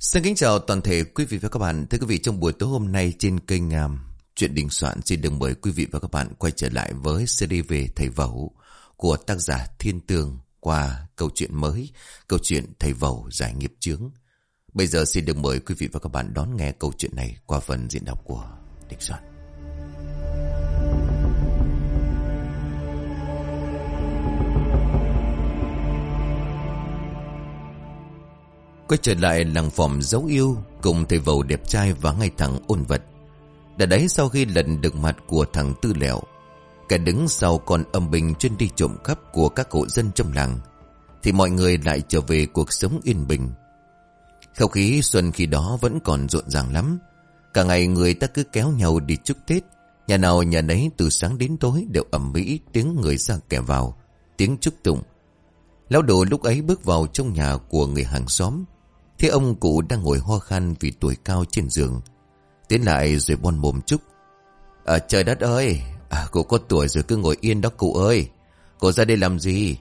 Xin kính chào toàn thể quý vị và các bạn. Thưa quý vị, trong buổi tối hôm nay trên kênh um, Chuyện Đình Soạn xin được mời quý vị và các bạn quay trở lại với series về Thầy Vẩu của tác giả Thiên Tường qua câu chuyện mới, câu chuyện Thầy Vẩu giải nghiệp chướng. Bây giờ xin được mời quý vị và các bạn đón nghe câu chuyện này qua phần diễn đọc của Đình Soạn. Quay trở lại làng phòng dấu yêu Cùng thầy vầu đẹp trai và ngay thẳng ôn vật. Đã đấy sau khi lần được mặt của thằng Tư Lẹo, Kẻ đứng sau con âm bình chuyên đi trộm cắp của các hộ dân trong làng, Thì mọi người lại trở về cuộc sống yên bình. Không khí xuân khi đó vẫn còn rộn ràng lắm. Cả ngày người ta cứ kéo nhau đi chúc Tết, Nhà nào nhà nấy từ sáng đến tối đều ẩm mỹ tiếng người ra kẻ vào, Tiếng chúc tụng. Lão đồ lúc ấy bước vào trong nhà của người hàng xóm Thế ông cụ đang ngồi ho khan vì tuổi cao trên giường. Tiến lại rồi bon mồm chúc. À, trời đất ơi, à, cụ có tuổi rồi cứ ngồi yên đó cụ ơi. Cụ ra đây làm gì?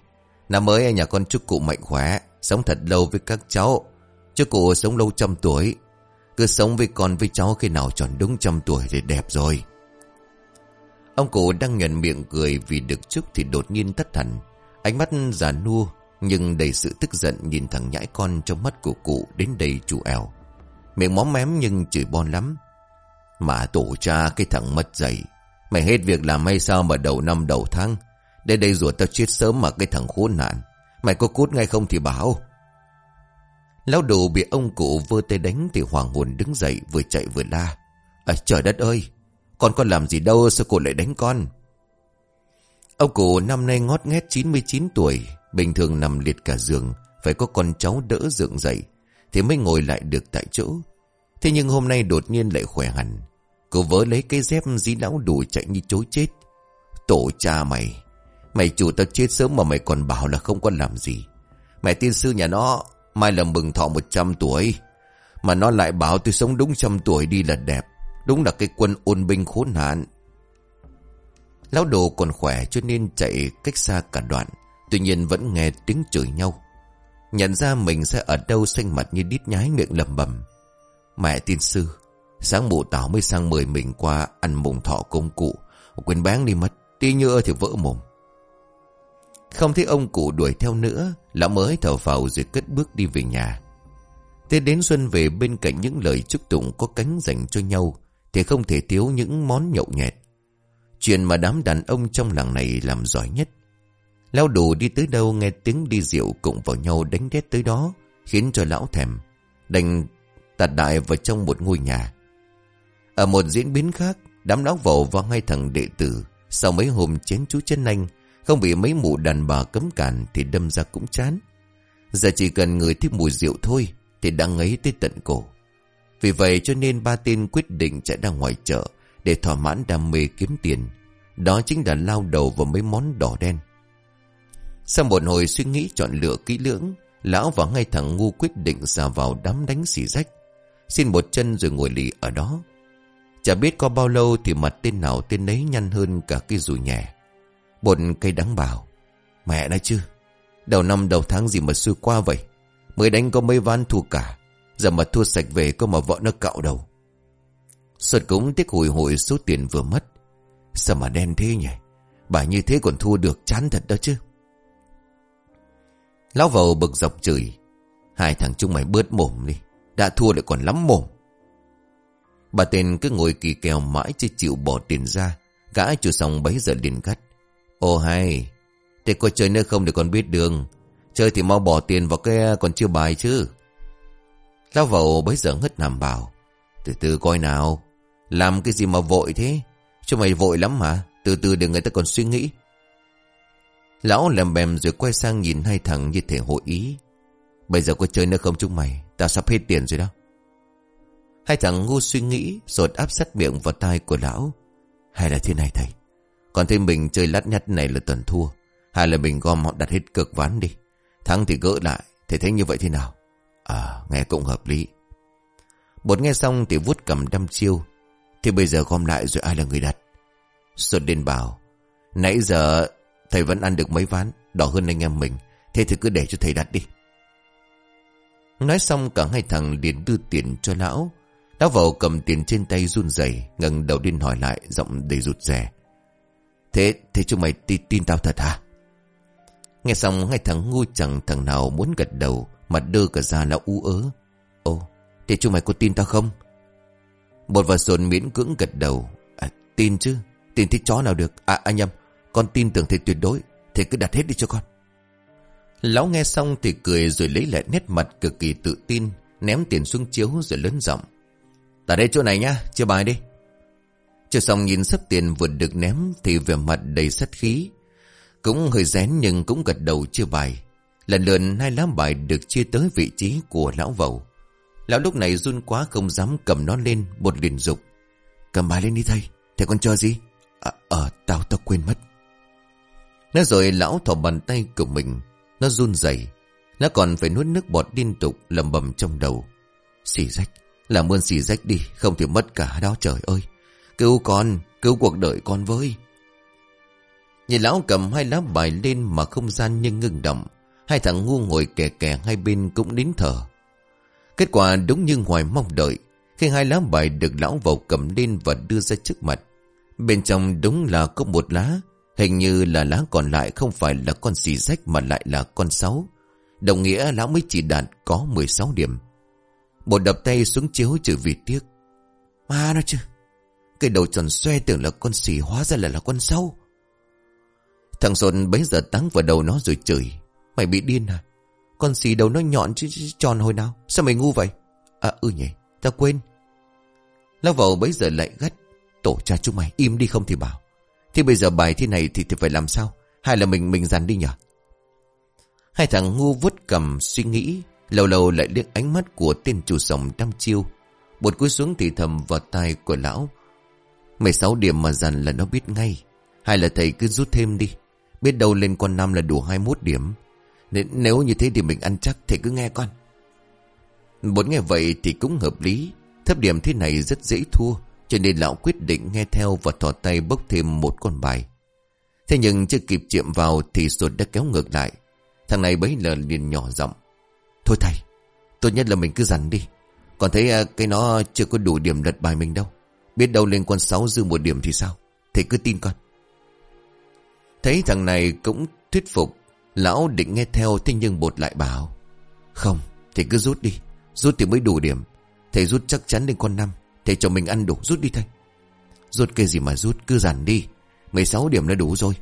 Năm mới nhà con chúc cụ mạnh khỏe, sống thật lâu với các cháu. Chúc cụ sống lâu trăm tuổi. Cứ sống với con với cháu khi nào tròn đúng trăm tuổi thì đẹp rồi. Ông cụ đang nhận miệng cười vì được chúc thì đột nhiên thất thần, Ánh mắt già nua nhưng đầy sự tức giận nhìn thằng nhãi con trong mắt của cụ đến đầy chủ eo. Miệng móm mém nhưng chửi bon lắm. Mà tổ cha cái thằng mất dậy. Mày hết việc làm hay sao mà đầu năm đầu tháng. Đến đây rủa tao chết sớm mà cái thằng khốn nạn. Mày có cút ngay không thì bảo. Lão đồ bị ông cụ vơ tay đánh thì hoàng hồn đứng dậy vừa chạy vừa la. À, trời đất ơi! Con con làm gì đâu sao cô lại đánh con? Ông cụ năm nay ngót nghét 99 tuổi Bình thường nằm liệt cả giường, Phải có con cháu đỡ dựng dậy, Thì mới ngồi lại được tại chỗ. Thế nhưng hôm nay đột nhiên lại khỏe hẳn. Cô vớ lấy cái dép dí lão đủ chạy như chối chết. Tổ cha mày Mày chủ tao chết sớm mà mày còn bảo là không có làm gì. Mày tiên sư nhà nó, Mai là mừng thọ 100 tuổi. Mà nó lại bảo tôi sống đúng trăm tuổi đi là đẹp, Đúng là cái quân ôn binh khốn nạn. Lão đồ còn khỏe cho nên chạy cách xa cả đoạn. Tuy nhiên vẫn nghe tiếng chửi nhau. Nhận ra mình sẽ ở đâu xanh mặt như đít nhái miệng lầm bầm. Mẹ tiên sư, Sáng mụ tảo mới sang mời mình qua ăn mùng thọ công cụ. Quên bán đi mất, Tí nhựa thì vỡ mồm. Không thấy ông cụ đuổi theo nữa, Lão mới thở vào rồi cất bước đi về nhà. Thế đến xuân về bên cạnh những lời chúc tụng có cánh dành cho nhau, Thì không thể thiếu những món nhậu nhẹt. Chuyện mà đám đàn ông trong làng này làm giỏi nhất Lão đủ đi tới đâu nghe tiếng đi rượu cùng vào nhau đánh đét tới đó, khiến cho lão thèm, đành tạt đại vào trong một ngôi nhà. Ở một diễn biến khác, đám lão vẩu và hai thằng đệ tử, sau mấy hôm chén chú chân anh, không bị mấy mụ đàn bà cấm cản thì đâm ra cũng chán. Giờ chỉ cần người thích mùi rượu thôi thì đang ngấy tới tận cổ. Vì vậy cho nên ba tên quyết định chạy ra ngoài chợ để thỏa mãn đam mê kiếm tiền. Đó chính là lao đầu vào mấy món đỏ đen. Sau một hồi suy nghĩ chọn lựa kỹ lưỡng, lão và ngay thằng ngu quyết định xà vào đám đánh xỉ rách. Xin một chân rồi ngồi lì ở đó. Chả biết có bao lâu thì mặt tên nào tên ấy nhăn hơn cả cái dù nhẹ. Bột cây đắng bảo. Mẹ nói chứ, đầu năm đầu tháng gì mà xui qua vậy. Mới đánh có mấy ván thua cả. Giờ mà thua sạch về có mà vợ nó cạo đầu. sợt cũng tiếc hồi hồi số tiền vừa mất. Sao mà đen thế nhỉ? Bà như thế còn thua được chán thật đó chứ. Lão vầu bực dọc chửi. Hai thằng chúng mày bớt mồm đi. Đã thua lại còn lắm mồm. Bà tên cứ ngồi kỳ kèo mãi chứ chịu bỏ tiền ra. Gã chủ xong bấy giờ liền cắt. ô hay. Thế có chơi nữa không để con biết đường. Chơi thì mau bỏ tiền vào cái còn chưa bài chứ. Lão vầu bấy giờ hất nằm bảo. Từ từ coi nào. Làm cái gì mà vội thế? Chúng mày vội lắm mà. Từ từ để người ta còn suy nghĩ. Lão làm bèm rồi quay sang nhìn hai thằng như thể hội ý. Bây giờ có chơi nữa không chúng mày? Tao sắp hết tiền rồi đó. Hai thằng ngu suy nghĩ rồi áp sát miệng vào tai của lão. Hay là thế này thầy? Còn thêm mình chơi lát nhát này là tuần thua. Hay là mình gom họ đặt hết cực ván đi. Thắng thì gỡ lại. Thầy thấy như vậy thế nào? À, nghe cũng hợp lý. Bột nghe xong thì vút cầm đâm chiêu. Thì bây giờ gom lại rồi ai là người đặt? Sột đền bảo. Nãy giờ Thầy vẫn ăn được mấy ván Đỏ hơn anh em mình Thế thì cứ để cho thầy đặt đi Nói xong cả hai thằng liền đưa tiền cho lão. Lão vào cầm tiền trên tay run rẩy ngẩng đầu lên hỏi lại giọng đầy rụt rè. Thế, thế chúng mày tin, tin tao thật hả? Nghe xong hai thằng ngu chẳng thằng nào muốn gật đầu Mặt đưa cả ra là u ớ Ồ, thế chúng mày có tin tao không? Bột và sồn miễn cưỡng gật đầu à, Tin chứ, tin thích chó nào được À anh nhầm con tin tưởng thầy tuyệt đối Thầy cứ đặt hết đi cho con. Lão nghe xong thì cười rồi lấy lại nét mặt cực kỳ tự tin Ném tiền xuống chiếu rồi lớn giọng. Tại đây chỗ này nhá, chưa bài đi. Chưa xong nhìn sắp tiền vừa được ném Thì vẻ mặt đầy sắt khí. Cũng hơi rén nhưng cũng gật đầu chưa bài. Lần lượt hai lá bài được chia tới vị trí của lão vầu. Lão lúc này run quá không dám cầm nó lên Một liền dục. Cầm bài lên đi thầy Thầy còn chờ gì? À, ờ tao tao quên mất. Nói rồi lão thỏ bàn tay của mình, Nó run rẩy. Nó còn phải nuốt nước bọt liên tục lầm bầm trong đầu. Xì rách, Làm ơn xì rách đi, Không thì mất cả đó trời ơi. Cứu con, Cứu cuộc đời con với. Nhìn lão cầm hai lá bài lên Mà không gian như ngừng động Hai thằng ngu ngồi kè kè hai bên cũng đến thở. Kết quả đúng như ngoài mong đợi, Khi hai lá bài được lão vào cầm lên và đưa ra trước mặt. Bên trong đúng là có một lá Hình như là lá còn lại không phải là con xì rách mà lại là con sáu. Đồng nghĩa lão mới chỉ đạt có 16 điểm. Bột đập tay xuống chiếu trừ vì tiếc. Mà nó chứ Cái đầu tròn xoe tưởng là con xì hóa ra là là con sâu Thằng Sồn bấy giờ tắng vào đầu nó rồi chửi. Mày bị điên à? Con xì đầu nó nhọn chứ, chứ tròn hồi nào? Sao mày ngu vậy? À ừ nhỉ Tao quên. Lão vào bấy giờ lại gắt. Tổ cha chúng mày im đi không thì bảo. Thì bây giờ bài thế này thì, thì phải làm sao? Hay là mình mình dàn đi nhở? Hai thằng ngu vút cầm suy nghĩ Lâu lâu lại liếc ánh mắt của tên chủ sòng đăm chiêu. Bột cúi xuống thì thầm vào tai của lão. 16 điểm mà dàn là nó biết ngay. Hay là thầy cứ rút thêm đi. Biết đâu lên con năm là đủ 21 điểm. Nên Nếu như thế thì mình ăn chắc Thầy cứ nghe con. Bốn nghe vậy thì cũng hợp lý. Thấp điểm thế này rất dễ thua. Cho nên lão quyết định nghe theo Và thỏ tay bốc thêm một con bài. Thế nhưng chưa kịp chạm vào Thì sột đã kéo ngược lại. Thằng này bấy lần liền nhỏ giọng. Thôi thầy, Tốt nhất là mình cứ dằn đi. Còn thấy à, cái nó chưa có đủ điểm lật bài mình đâu. Biết đâu lên con 6 dư một điểm thì sao? Thầy cứ tin con. Thấy thằng này cũng thuyết phục, Lão định nghe theo Thế nhưng bột lại bảo. Không, Thầy cứ rút đi. Rút thì mới đủ điểm. Thầy rút chắc chắn lên con năm. Thầy cho mình ăn đủ, rút đi thầy. Rút cái gì mà rút, cứ dàn đi. 16 điểm là đủ rồi.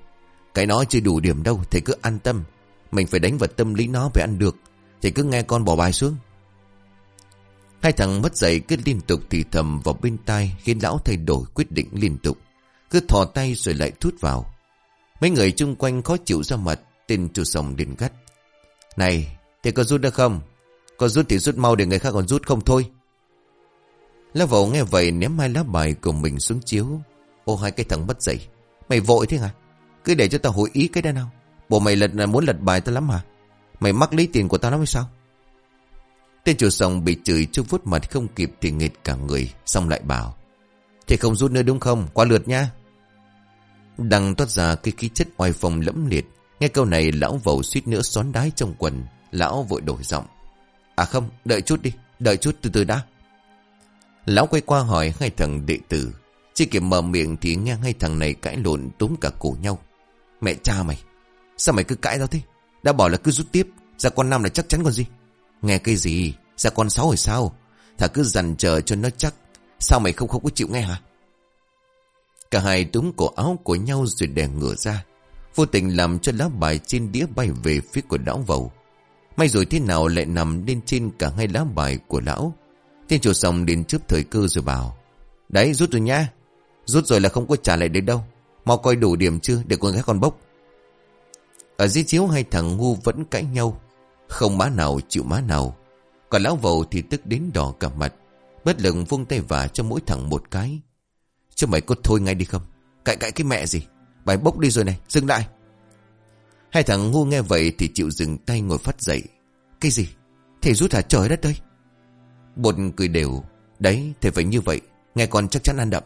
Cái nó chưa đủ điểm đâu, Thầy cứ an tâm. Mình phải đánh vào tâm lý nó phải ăn được. Thầy cứ nghe con bỏ bài xuống. Hai thằng mất dậy cứ liên tục thì thầm vào bên tai Khiến lão thay đổi quyết định liên tục. Cứ thò tay rồi lại thút vào. Mấy người chung quanh khó chịu ra mặt, Tên chủ sòng liền gắt. Này, thầy có rút được không? Có rút thì rút mau để người khác còn rút không thôi lão vẩu nghe vậy ném hai lá bài của mình xuống chiếu. Ô, hai cái thằng bất dậy. Mày vội thế hả? Cứ để cho tao hội ý cái đó nào. Bộ mày lật là muốn lật bài tao lắm hả? Mày mắc lấy tiền của tao lắm hay sao? Tên chủ sòng bị chửi chút vút mặt không kịp thì nghịch cả người, Xong lại bảo, Thì không rút nữa đúng không? Qua lượt nha. Đằng toát ra cái khí chất oai phong lẫm liệt. Nghe câu này, lão vẩu suýt nữa xón đái trong quần. Lão vội đổi giọng À không, đợi chút đi, Đợi chút, từ từ đã. Lão quay qua hỏi hai thằng đệ tử. Chỉ kịp mở miệng thì nghe hai thằng này cãi lộn túm cả cổ nhau. Mẹ cha mày, Sao mày cứ cãi tao thế? Đã bảo là cứ rút tiếp Ra con năm là chắc chắn còn gì? Nghe cái gì? Ra con sáu rồi sao? Thà cứ dằn chờ cho nó chắc, Sao mày không không có chịu nghe hả? Cả hai túm cổ áo của nhau rồi đè ngửa ra. Vô tình làm cho lá bài trên đĩa bay về phía của lão vầu. May rồi thế nào lại nằm lên trên cả hai lá bài của lão? Tiên chủ sòng đến trước thời cơ rồi bảo, Đấy, rút rồi nhá. Rút rồi là không có trả lại đến đâu. Mau coi đủ điểm chưa để con gái con bốc. Ở dưới chiếu hai thằng ngu vẫn cãi nhau, Không má nào chịu má nào. Còn lão vầu thì tức đến đỏ cả mặt, Bất lực vung tay vả cho mỗi thằng một cái. Chứ mày có thôi ngay đi không? Cãi cãi cái mẹ gì? Bài bốc đi rồi này, dừng lại. Hai thằng ngu nghe vậy thì chịu dừng tay ngồi phát dậy. Cái gì? Thầy rút hả? Trời đất đây Bột cười đều. Đấy thầy phải như vậy. Nghe con chắc chắn ăn đậm.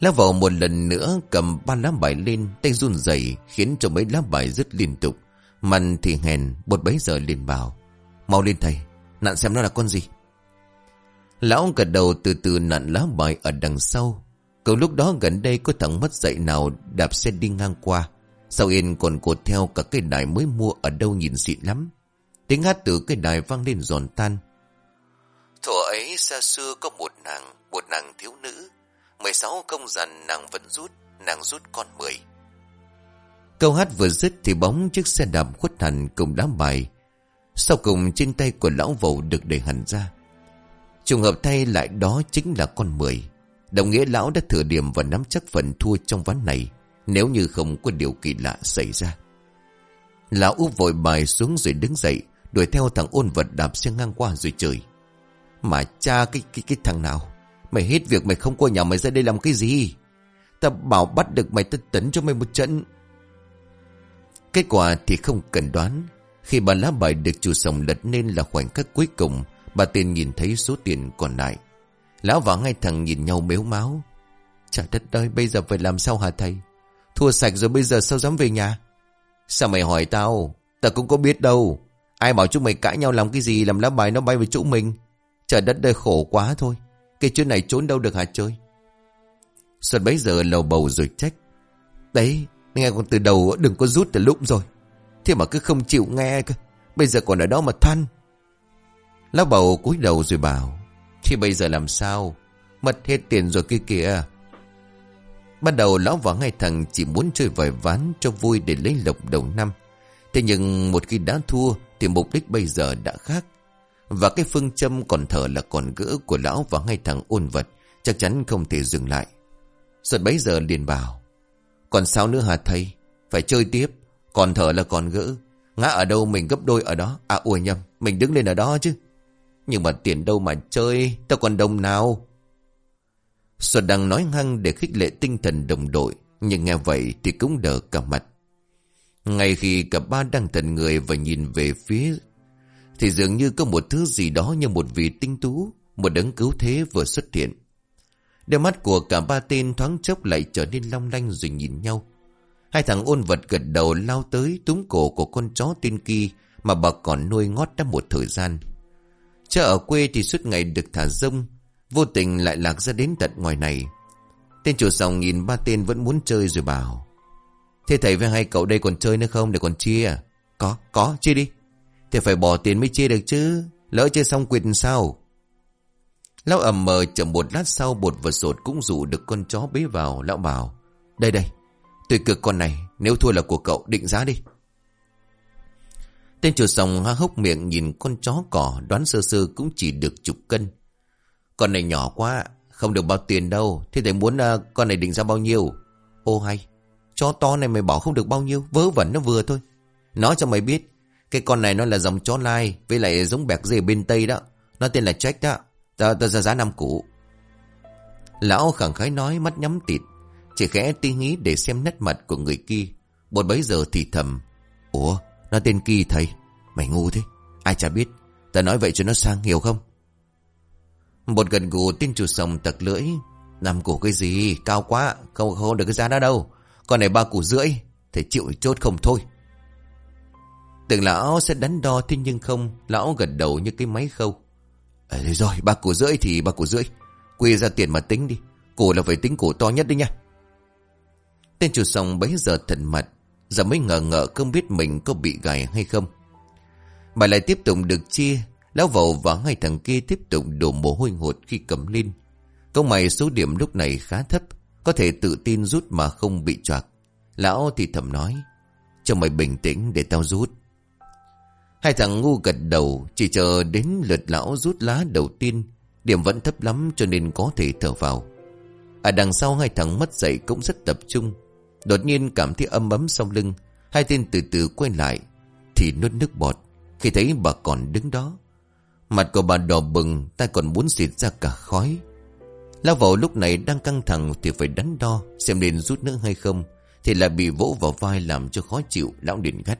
Lá vào một lần nữa cầm ba lá bài lên, Tay run rẩy, khiến cho mấy lá bài rất liên tục. Mặn thì hèn Bột bấy giờ liền bảo Mau lên thầy Nặn xem nó là con gì? Lão gật đầu từ từ nặn lá bài ở đằng sau. Cậu lúc đó gần đây có thằng mất dạy nào đạp xe đi ngang qua. Sau yên còn cột theo cả cây đài mới mua ở đâu nhìn xịn lắm. Tiếng hát từ cây đài vang lên giòn tan. Thuở ấy xa xưa có một nàng Một nàng thiếu nữ. 16 công dần nàng vẫn rút, Nàng rút con 10 Câu hát vừa dứt thì bóng chiếc xe đạp khuất hẳn cùng đám bài. Sau cùng trên tay của lão vầu được đẩy hẳn ra. Trùng hợp thay lại đó chính là con 10 Đồng nghĩa lão đã thừa điểm và nắm chắc phần thua trong ván này, Nếu như không có điều kỳ lạ xảy ra. Lão úp vội bài xuống rồi đứng dậy, Đuổi theo thằng ôn vật đạp xe ngang qua rồi trời mà cha, cái cái cái thằng nào? Mày hết việc mày không qua nhà mày ra đây làm cái gì? Ta bảo bắt được mày ta tấn cho mày một trận. Kết quả thì không cần đoán. Khi bà lá bài được chủ sòng lật nên là khoảnh khắc cuối cùng, Bà tiền nhìn thấy số tiền còn lại. Lão và ngay thằng nhìn nhau mếu máu. Trời đất ơi, bây giờ phải làm sao hả thầy? Thua sạch rồi bây giờ sao dám về nhà? Sao mày hỏi tao? Tao cũng có biết đâu. Ai bảo chúng mày cãi nhau làm cái gì, Làm lá bài nó bay về chỗ mình? Trời đất đời khổ quá thôi. Cái chuyện này trốn đâu được hả chơi Xuân bấy giờ lầu bầu rồi trách. Đấy, Nghe con từ đầu đừng có rút từ lúc rồi. Thế mà cứ không chịu nghe cơ. Bây giờ còn ở đó mà than. Lão bầu cúi đầu rồi bảo Thì bây giờ làm sao? Mất hết tiền rồi kia kìa. Ban đầu lão và ngay thằng chỉ muốn chơi vài ván cho vui để lấy lộc đầu năm. Thế nhưng một khi đã thua thì mục đích bây giờ đã khác. Và cái phương châm còn thở là còn gỡ của lão và ngay thằng ôn vật, chắc chắn không thể dừng lại. Xuân bấy giờ liền bảo, Còn sao nữa hả thầy? Phải chơi tiếp, Còn thở là còn gỡ. Ngã ở đâu mình gấp đôi ở đó? À ủa nhầm, Mình đứng lên ở đó chứ. Nhưng mà tiền đâu mà chơi, Tao còn đồng nào. Xuân đang nói hăng để khích lệ tinh thần đồng đội, Nhưng nghe vậy thì cũng đỡ cả mặt. Ngay khi cả ba đang thần người và nhìn về phía thì dường như có một thứ gì đó như một vị tinh tú Một đấng cứu thế vừa xuất hiện Đôi mắt của cả ba tên thoáng chốc lại trở nên long lanh rồi nhìn nhau. Hai thằng ôn vật gật đầu lao tới túm cổ của con chó tên kia mà bà còn nuôi ngót đã một thời gian. Chợ ở quê thì suốt ngày được thả rông, vô tình lại lạc ra đến tận ngoài này. Tên chủ sòng nhìn ba tên vẫn muốn chơi rồi bảo. Thế thầy với hai cậu đây còn chơi nữa không để còn chia à? Có, có, chia đi. Thế phải bỏ tiền mới chia được chứ. Lỡ chơi xong quyền sao? Lão ầm mờ chậm một lát sau bột và sột cũng rủ được con chó bế vào. Lão bảo, đây đây, tôi cực con này, nếu thua là của cậu, định giá đi. Tên chủ sòng ha hốc miệng nhìn con chó cỏ đoán sơ sơ cũng chỉ được chục cân. Con này nhỏ quá, không được bao tiền đâu. Thế thầy muốn uh, con này định ra bao nhiêu? Ô hay, chó to này mày bảo không được bao nhiêu, vớ vẩn nó vừa thôi. Nói cho mày biết, cái con này nó là dòng chó lai, với lại giống bẹc dê bên Tây đó. Nó tên là Jack đó. Ta, ta ra giá năm cũ. Lão khẳng khái nói mắt nhắm tịt. Chỉ khẽ tí nghĩ để xem nét mặt của người kia. bột bấy giờ thì thầm. Ủa, nó tên kỳ thầy. Mày ngu thế. Ai chả biết. Ta nói vậy cho nó sang, hiểu không? bột gần gù tin chủ sòng tặc lưỡi. Năm củ cái gì, cao quá. Không, không được cái giá đó đâu. Con này ba củ rưỡi. Thầy chịu chốt không thôi. Tưởng lão sẽ đánh đo thế nhưng không. Lão gật đầu như cái máy khâu. À, rồi, ba củ rưỡi thì ba củ rưỡi. Quy ra tiền mà tính đi. Củ là phải tính củ to nhất đi nha. Tên chủ sòng bấy giờ thần mặt. Giờ mới ngờ ngợ không biết mình có bị gài hay không. Bà lại tiếp tục được chia. Lão vầu và hai thằng kia tiếp tục đổ mồ hôi hột khi cầm lên. Công mày số điểm lúc này khá thấp. Có thể tự tin rút mà không bị choạc. Lão thì thầm nói. Cho mày bình tĩnh để tao rút. Hai thằng ngu gật đầu, Chỉ chờ đến lượt lão rút lá đầu tiên. Điểm vẫn thấp lắm cho nên có thể thở vào. Ở đằng sau hai thằng mất dậy cũng rất tập trung. Đột nhiên cảm thấy âm ấm sau lưng. Hai tên từ từ quay lại, Thì nuốt nước bọt. Khi thấy bà còn đứng đó, Mặt của bà đỏ bừng tay còn muốn xịt ra cả khói. Lao vào lúc này đang căng thẳng Thì phải đắn đo Xem nên rút nữa hay không, Thì lại bị vỗ vào vai làm cho khó chịu, Lão điện gắt.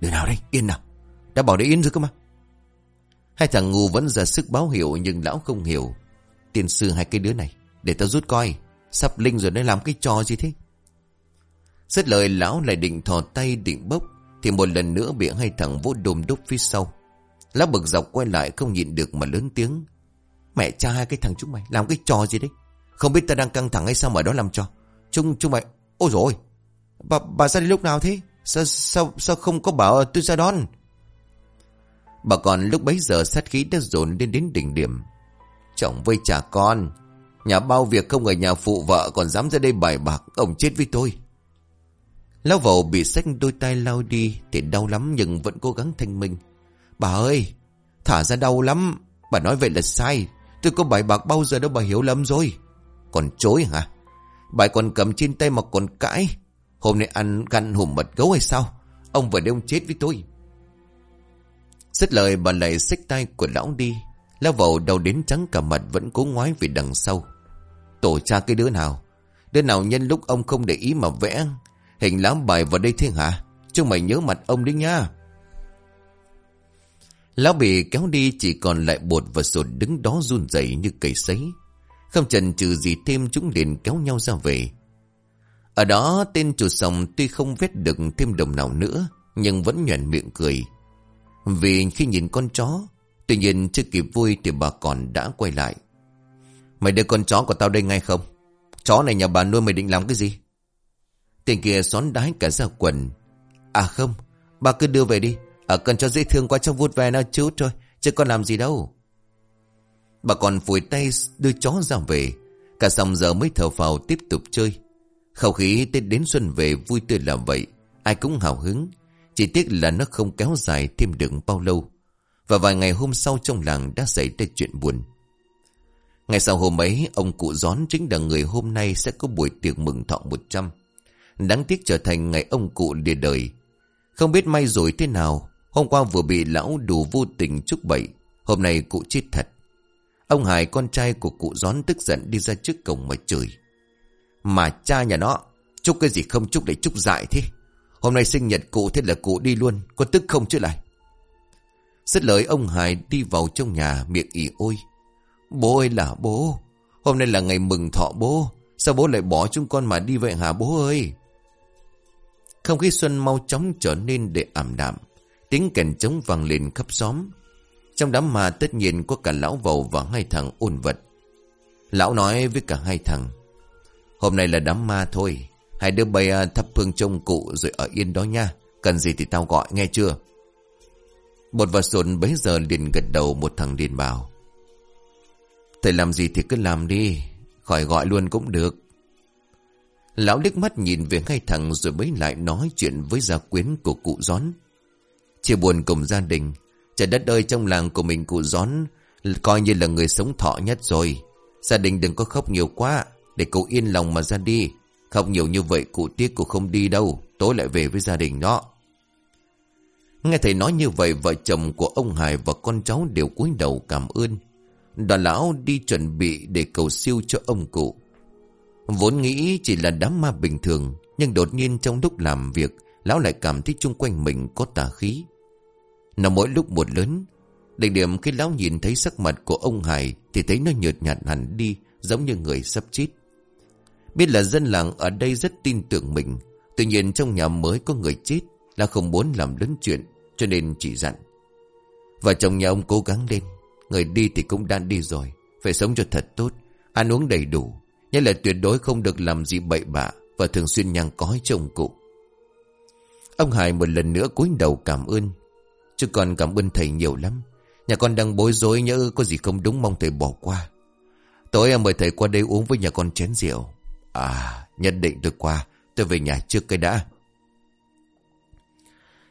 Đứa nào đây? Yên nào đã bảo để yên rồi cơ mà. Hai thằng ngu vẫn ra sức báo hiệu nhưng lão không hiểu. Tiền sư hai cái đứa này. Để tao rút coi. Sắp linh rồi nó làm cái trò gì thế? Rất lời lão lại định thò tay định bốc. Thì một lần nữa bị hai thằng vỗ đùm đúc phía sau. Lão bực dọc quay lại không nhìn được mà lớn tiếng. Mẹ cha hai cái thằng chúng mày làm cái trò gì đấy? Không biết ta đang căng thẳng hay sao mà đó làm trò. Chúng chúng mày... Ôi rồi Bà, bà ra đi lúc nào thế? Sao, sao, sao không có bảo tôi ra đón? Bà còn lúc bấy giờ sát khí đã dồn lên đến đỉnh điểm. Chồng với trả con. Nhà bao việc không ở nhà phụ vợ còn dám ra đây bài bạc. Ông chết với tôi. Lão vầu bị sách đôi tay lao đi thì đau lắm nhưng vẫn cố gắng thanh minh. Bà ơi, thả ra đau lắm. Bà nói vậy là sai. Tôi có bài bạc bao giờ đâu bà hiểu lầm rồi. Còn chối hả? Bà còn cầm trên tay mà còn cãi. Hôm nay ăn gan hùm mật gấu hay sao? Ông vừa ông chết với tôi. Xích lời, bà lại xích tay của lão đi. Lão vào đầu đến trắng cả mặt vẫn cố ngoái về đằng sau. Tổ cha cái đứa nào? Đứa nào nhân lúc ông không để ý mà vẽ hình lám bài vào đây thế hả? Chúng mày nhớ mặt ông đi nha. Lão bị kéo đi chỉ còn lại bột và sột đứng đó run rẩy như cầy sấy. Không chần chừ gì thêm, chúng liền kéo nhau ra về. Ở đó, tên chủ sòng tuy không vết được thêm đồng nào nữa, nhưng vẫn nhuền miệng cười. Vì khi nhìn con chó, Tuy nhiên chưa kịp vui thì bà còn đã quay lại. Mày đưa con chó của tao đây ngay không? Chó này nhà bà nuôi mày định làm cái gì? Tên kia xón đái cả ra quần. À không, Bà cứ đưa về đi. Ở cần cho dễ thương quá, cho vút về nó chút thôi, Chứ còn làm gì đâu. Bà còn phủi tay đưa chó ra về. Cả xong giờ mới thở phào tiếp tục chơi. Khẩu khí Tết đến xuân về vui tươi là vậy. Ai cũng hào hứng. Chỉ tiếc là nó không kéo dài thêm được bao lâu. Và vài ngày hôm sau trong làng đã xảy ra chuyện buồn. Ngày sau hôm ấy, Ông cụ gión chính là người hôm nay Sẽ có buổi tiệc mừng thọ 100 Đáng tiếc trở thành ngày ông cụ lìa đời. Không biết may rồi thế nào, Hôm qua vừa bị lão đủ vô tình chúc bậy, Hôm nay cụ chết thật. Ông Hải con trai của cụ gión tức giận đi ra trước cổng mà chửi. Mà cha nhà nó, Chúc cái gì không chúc để chúc dại thế? Hôm nay sinh nhật cụ thế là cụ đi luôn, Có tức không chứ lại? Rất lời, ông Hải đi vào trong nhà, miệng ỉ ôi. Bố ơi là bố, Hôm nay là ngày mừng thọ bố, Sao bố lại bỏ chúng con mà đi vậy hả bố ơi? Không khí xuân mau chóng trở nên để ảm đạm, Tiếng kèn trống vang lên khắp xóm. Trong đám ma tất nhiên có cả lão vầu và hai thằng ôn vật. Lão nói với cả hai thằng, Hôm nay là đám ma thôi Hai đứa bày à, thắp hương trông cụ rồi ở yên đó nha Cần gì thì tao gọi nghe chưa Bột và sồn bấy giờ liền gật đầu một thằng liền bảo Thầy làm gì thì cứ làm đi Khỏi gọi luôn cũng được Lão liếc mắt nhìn về hai thằng rồi mới lại nói chuyện với gia quyến của cụ gión. Chia buồn cùng gia đình, trời đất ơi trong làng của mình cụ gión coi như là người sống thọ nhất rồi. Gia đình đừng có khóc nhiều quá, để cụ yên lòng mà ra đi không nhiều như vậy cụ tiếc cô không đi đâu, tối lại về với gia đình đó. Nghe thầy nói như vậy vợ chồng của ông Hải và con cháu đều cúi đầu cảm ơn. Đoàn lão đi chuẩn bị để cầu siêu cho ông cụ. Vốn nghĩ chỉ là đám ma bình thường, nhưng đột nhiên trong lúc làm việc, lão lại cảm thấy chung quanh mình có tà khí. Nó mỗi lúc một lớn, đỉnh điểm khi lão nhìn thấy sắc mặt của ông Hải thì thấy nó nhợt nhạt hẳn đi, giống như người sắp chết. Biết là dân làng ở đây rất tin tưởng mình, tuy nhiên trong nhà mới có người chết là không muốn làm lớn chuyện, cho nên chỉ dặn. Và chồng nhà ông cố gắng lên, người đi thì cũng đã đi rồi, phải sống cho thật tốt, ăn uống đầy đủ, Nhất là tuyệt đối không được làm gì bậy bạ Và thường xuyên nhang cói cho ông cụ. Ông Hải một lần nữa cúi đầu cảm ơn. Chứ còn cảm ơn thầy nhiều lắm. Nhà con đang bối rối nhớ có gì không đúng mong thầy bỏ qua. Tối em mời thầy qua đây uống với nhà con chén rượu. À nhất định tôi qua Tôi về nhà trước cái đã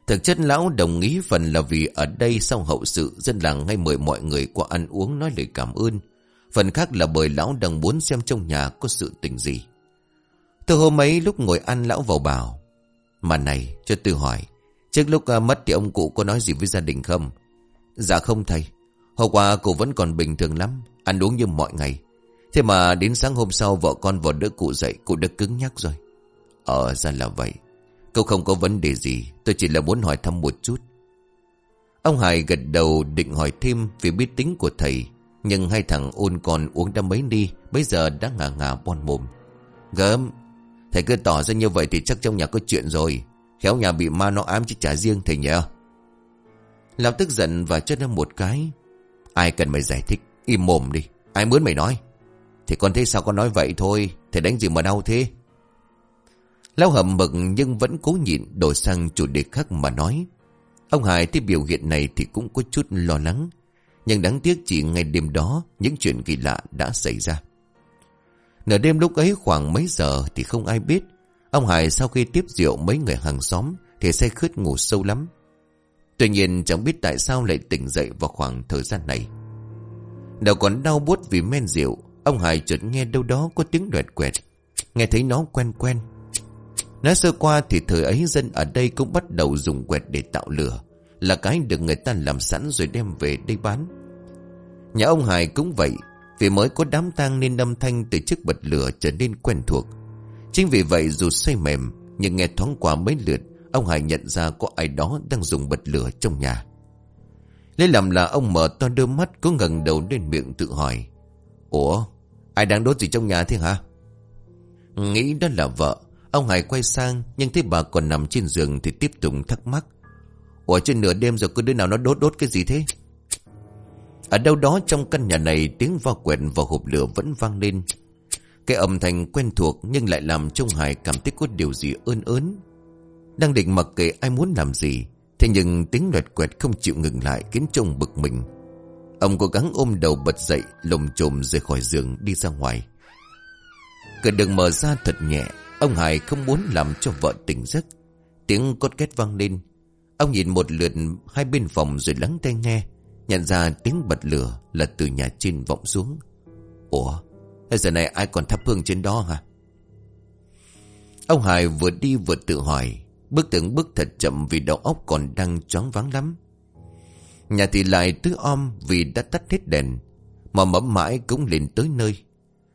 Thực chất lão đồng ý phần là vì ở đây sau hậu sự dân làng ngay mời mọi người qua ăn uống nói lời cảm ơn Phần khác là bởi lão đang muốn xem trong nhà có sự tình gì. Từ hôm ấy lúc ngồi ăn lão vào bảo. Mà này, cho tôi hỏi. Trước lúc à, mất thì ông cụ có nói gì với gia đình không? Dạ không thầy. Hôm qua cụ vẫn còn bình thường lắm. Ăn uống như mọi ngày. Thế mà đến sáng hôm sau vợ con vào đỡ cụ dậy. Cụ đã cứng nhắc rồi. Ờ ra là vậy. Cậu không có vấn đề gì. Tôi chỉ là muốn hỏi thăm một chút. Ông Hải gật đầu định hỏi thêm vì biết tính của thầy. Nhưng hai thằng ôn còn uống đã mấy đi Bây giờ đã ngả ngả bon mồm Gớm Thầy cứ tỏ ra như vậy thì chắc trong nhà có chuyện rồi Khéo nhà bị ma nó ám chứ trả riêng thầy nhỉ Lão tức giận và chất em một cái. Ai cần mày giải thích, im mồm đi. Ai muốn mày nói? Thì con thấy sao con nói vậy thôi, thầy đánh gì mà đau thế? Lão hầm mực nhưng vẫn cố nhịn đổi sang chủ đề khác mà nói. Ông Hải thấy biểu hiện này thì cũng có chút lo lắng. Nhưng đáng tiếc chỉ ngày đêm đó những chuyện kỳ lạ đã xảy ra. Nửa đêm lúc ấy khoảng mấy giờ thì không ai biết. Ông Hải sau khi tiếp rượu mấy người hàng xóm thì say khướt ngủ sâu lắm. Tuy nhiên chẳng biết tại sao lại tỉnh dậy vào khoảng thời gian này. Đầu còn đau buốt vì men rượu, ông Hải chợt nghe đâu đó có tiếng đoẹt quẹt. Nghe thấy nó quen quen. Nói sơ qua thì thời ấy dân ở đây cũng bắt đầu dùng quẹt để tạo lửa. Là cái được người ta làm sẵn rồi đem về đây bán. Nhà ông Hải cũng vậy. Vì mới có đám tang nên âm thanh từ chiếc bật lửa trở nên quen thuộc. Chính vì vậy dù say mềm nhưng nghe thoáng qua mấy lượt ông Hải nhận ra có ai đó đang dùng bật lửa trong nhà. Lấy làm là ông mở to đôi mắt có ngẩng đầu lên miệng tự hỏi. Ủa, ai đang đốt gì trong nhà thế hả? Nghĩ đó là vợ, ông Hải quay sang nhưng thấy bà còn nằm trên giường thì tiếp tục thắc mắc. Ủa trên nửa đêm rồi có đứa nào nó đốt đốt cái gì thế? Ở đâu đó trong căn nhà này tiếng va quẹt và hộp lửa vẫn vang lên. Cái âm thanh quen thuộc nhưng lại làm trông Hải cảm thấy có điều gì ơn ớn. Đang định mặc kệ ai muốn làm gì Thế nhưng tiếng loẹt quẹt không chịu ngừng lại Khiến trông bực mình Ông cố gắng ôm đầu bật dậy, Lồm trồm rời khỏi giường, đi ra ngoài. Cửa đường mở ra thật nhẹ, Ông Hải không muốn làm cho vợ tỉnh giấc. Tiếng cốt két vang lên. Ông nhìn một lượt hai bên phòng rồi lắng tai nghe, Nhận ra tiếng bật lửa là từ nhà trên vọng xuống. Ủa Giờ này ai còn thắp hương trên đó hả? Ông Hải vừa đi vừa tự hỏi, Bước từng bước thật chậm vì đầu óc còn đang choáng váng lắm. Nhà thì lại tứ om vì đã tắt hết đèn. Mà mẫm mãi cũng lên tới nơi.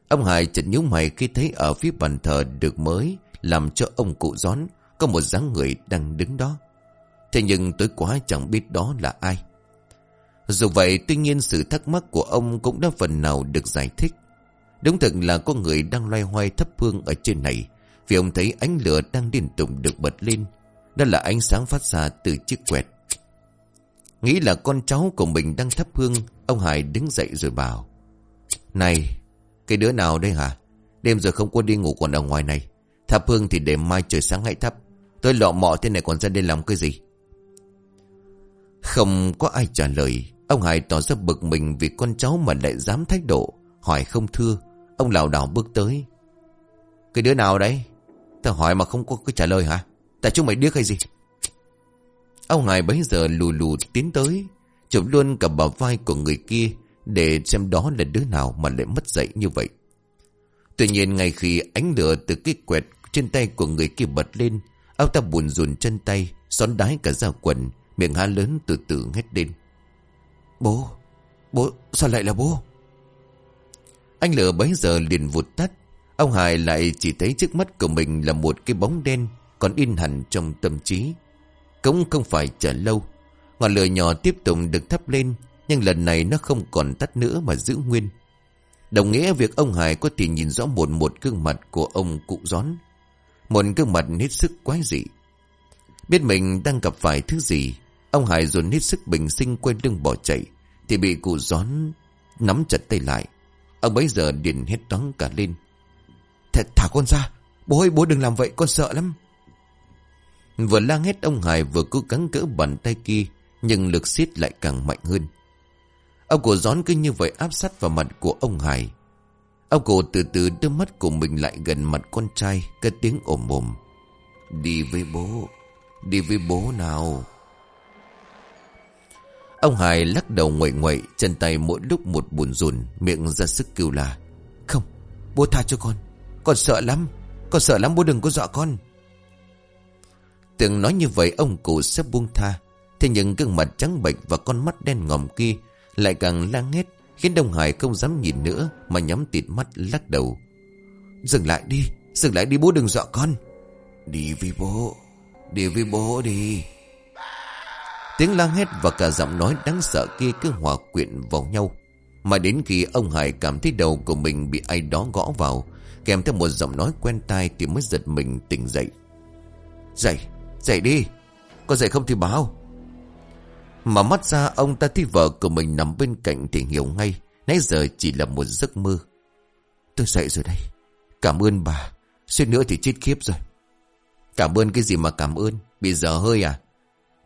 Ông Hải chợt nhíu mày khi thấy ở phía bàn thờ được mới làm cho ông cụ gión có một dáng người đang đứng đó. Thế nhưng tối quá chẳng biết đó là ai. Dù vậy, tuy nhiên sự thắc mắc của ông cũng đã phần nào được giải thích. Đúng thật là có người đang loay hoay thấp hương ở trên này, vì ông thấy ánh lửa đang liên tục được bật lên Đó là ánh sáng phát ra từ chiếc quẹt Nghĩ là con cháu của mình đang thắp hương, Ông Hải đứng dậy rồi bảo, Này, Cái đứa nào đây hả? Đêm giờ không có đi ngủ còn ở ngoài này. Thắp hương thì để mai trời sáng hãy thắp. Tôi lọ mọ thế này còn ra đây làm cái gì? Không có ai trả lời. Ông Hải tỏ ra bực mình Vì con cháu mà lại dám thái độ, Hỏi không thưa. Ông lảo đảo bước tới. Cái đứa nào đấy? Tao hỏi mà không có cái trả lời hả? Tại chúng mày điếc hay gì? Ông Hải bấy giờ lù lù tiến tới, Chụp luôn cả bờ vai của người kia Để xem đó là đứa nào mà lại mất dậy như vậy. Tuy nhiên ngay khi ánh lửa từ cái quẹt trên tay của người kia bật lên, Ông ta buồn rùn chân tay, Xón đái cả ra quần, Miệng há lớn từ từ hét lên. Bố Bố, sao lại là bố? Anh lửa bấy giờ liền vụt tắt, Ông Hải lại chỉ thấy trước mắt của mình là một cái bóng đen còn in hẳn trong tâm trí. Cũng không phải chờ lâu. Ngọn lửa nhỏ tiếp tục được thắp lên nhưng lần này nó không còn tắt nữa mà giữ nguyên. Đồng nghĩa việc ông Hải có thể nhìn rõ một một gương mặt của ông cụ gión. Một gương mặt hết sức quái dị. Biết mình đang gặp phải thứ gì, ông Hải dồn hết sức bình sinh quay lưng bỏ chạy, thì bị cụ gión nắm chặt tay lại. Ông bấy giờ điền hết toán cả lên. Thật thả con ra Bố ơi bố đừng làm vậy con sợ lắm Vừa la hét ông Hải vừa cố gắng cỡ bàn tay kia, Nhưng lực siết lại càng mạnh hơn. Ông cổ gión cứ như vậy áp sát vào mặt của ông Hải. Ông cổ từ từ đưa mắt của mình lại gần mặt con trai, Cất tiếng ồm ồm. Đi với bố, Đi với bố nào? Ông Hải lắc đầu nguậy nguậy Chân tay mỗi lúc một buồn rùn, Miệng ra sức kêu là Không, bố tha cho con con sợ lắm, Con sợ lắm bố đừng có dọa con. Tưởng nói như vậy ông cụ sẽ buông tha. Thế nhưng gương mặt trắng bệch và con mắt đen ngòm kia Lại càng lang hết Khiến Đông Hải không dám nhìn nữa Mà nhắm tịt mắt lắc đầu. Dừng lại đi Dừng lại đi bố đừng dọa con. Đi với bố Đi với bố đi. Tiếng lang hét và cả giọng nói đáng sợ kia cứ hòa quyện vào nhau. Mà đến khi ông Hải cảm thấy đầu của mình bị ai đó gõ vào Kèm theo một giọng nói quen tai Thì mới giật mình tỉnh dậy. Dậy, dậy đi Có dậy không thì báo Mà mắt ra, ông ta thấy vợ của mình nằm bên cạnh thì hiểu ngay. Nãy giờ chỉ là một giấc mơ. Tôi dậy rồi đây. Cảm ơn bà. Suýt nữa thì chết khiếp rồi. Cảm ơn cái gì mà cảm ơn. Bị giờ hơi à.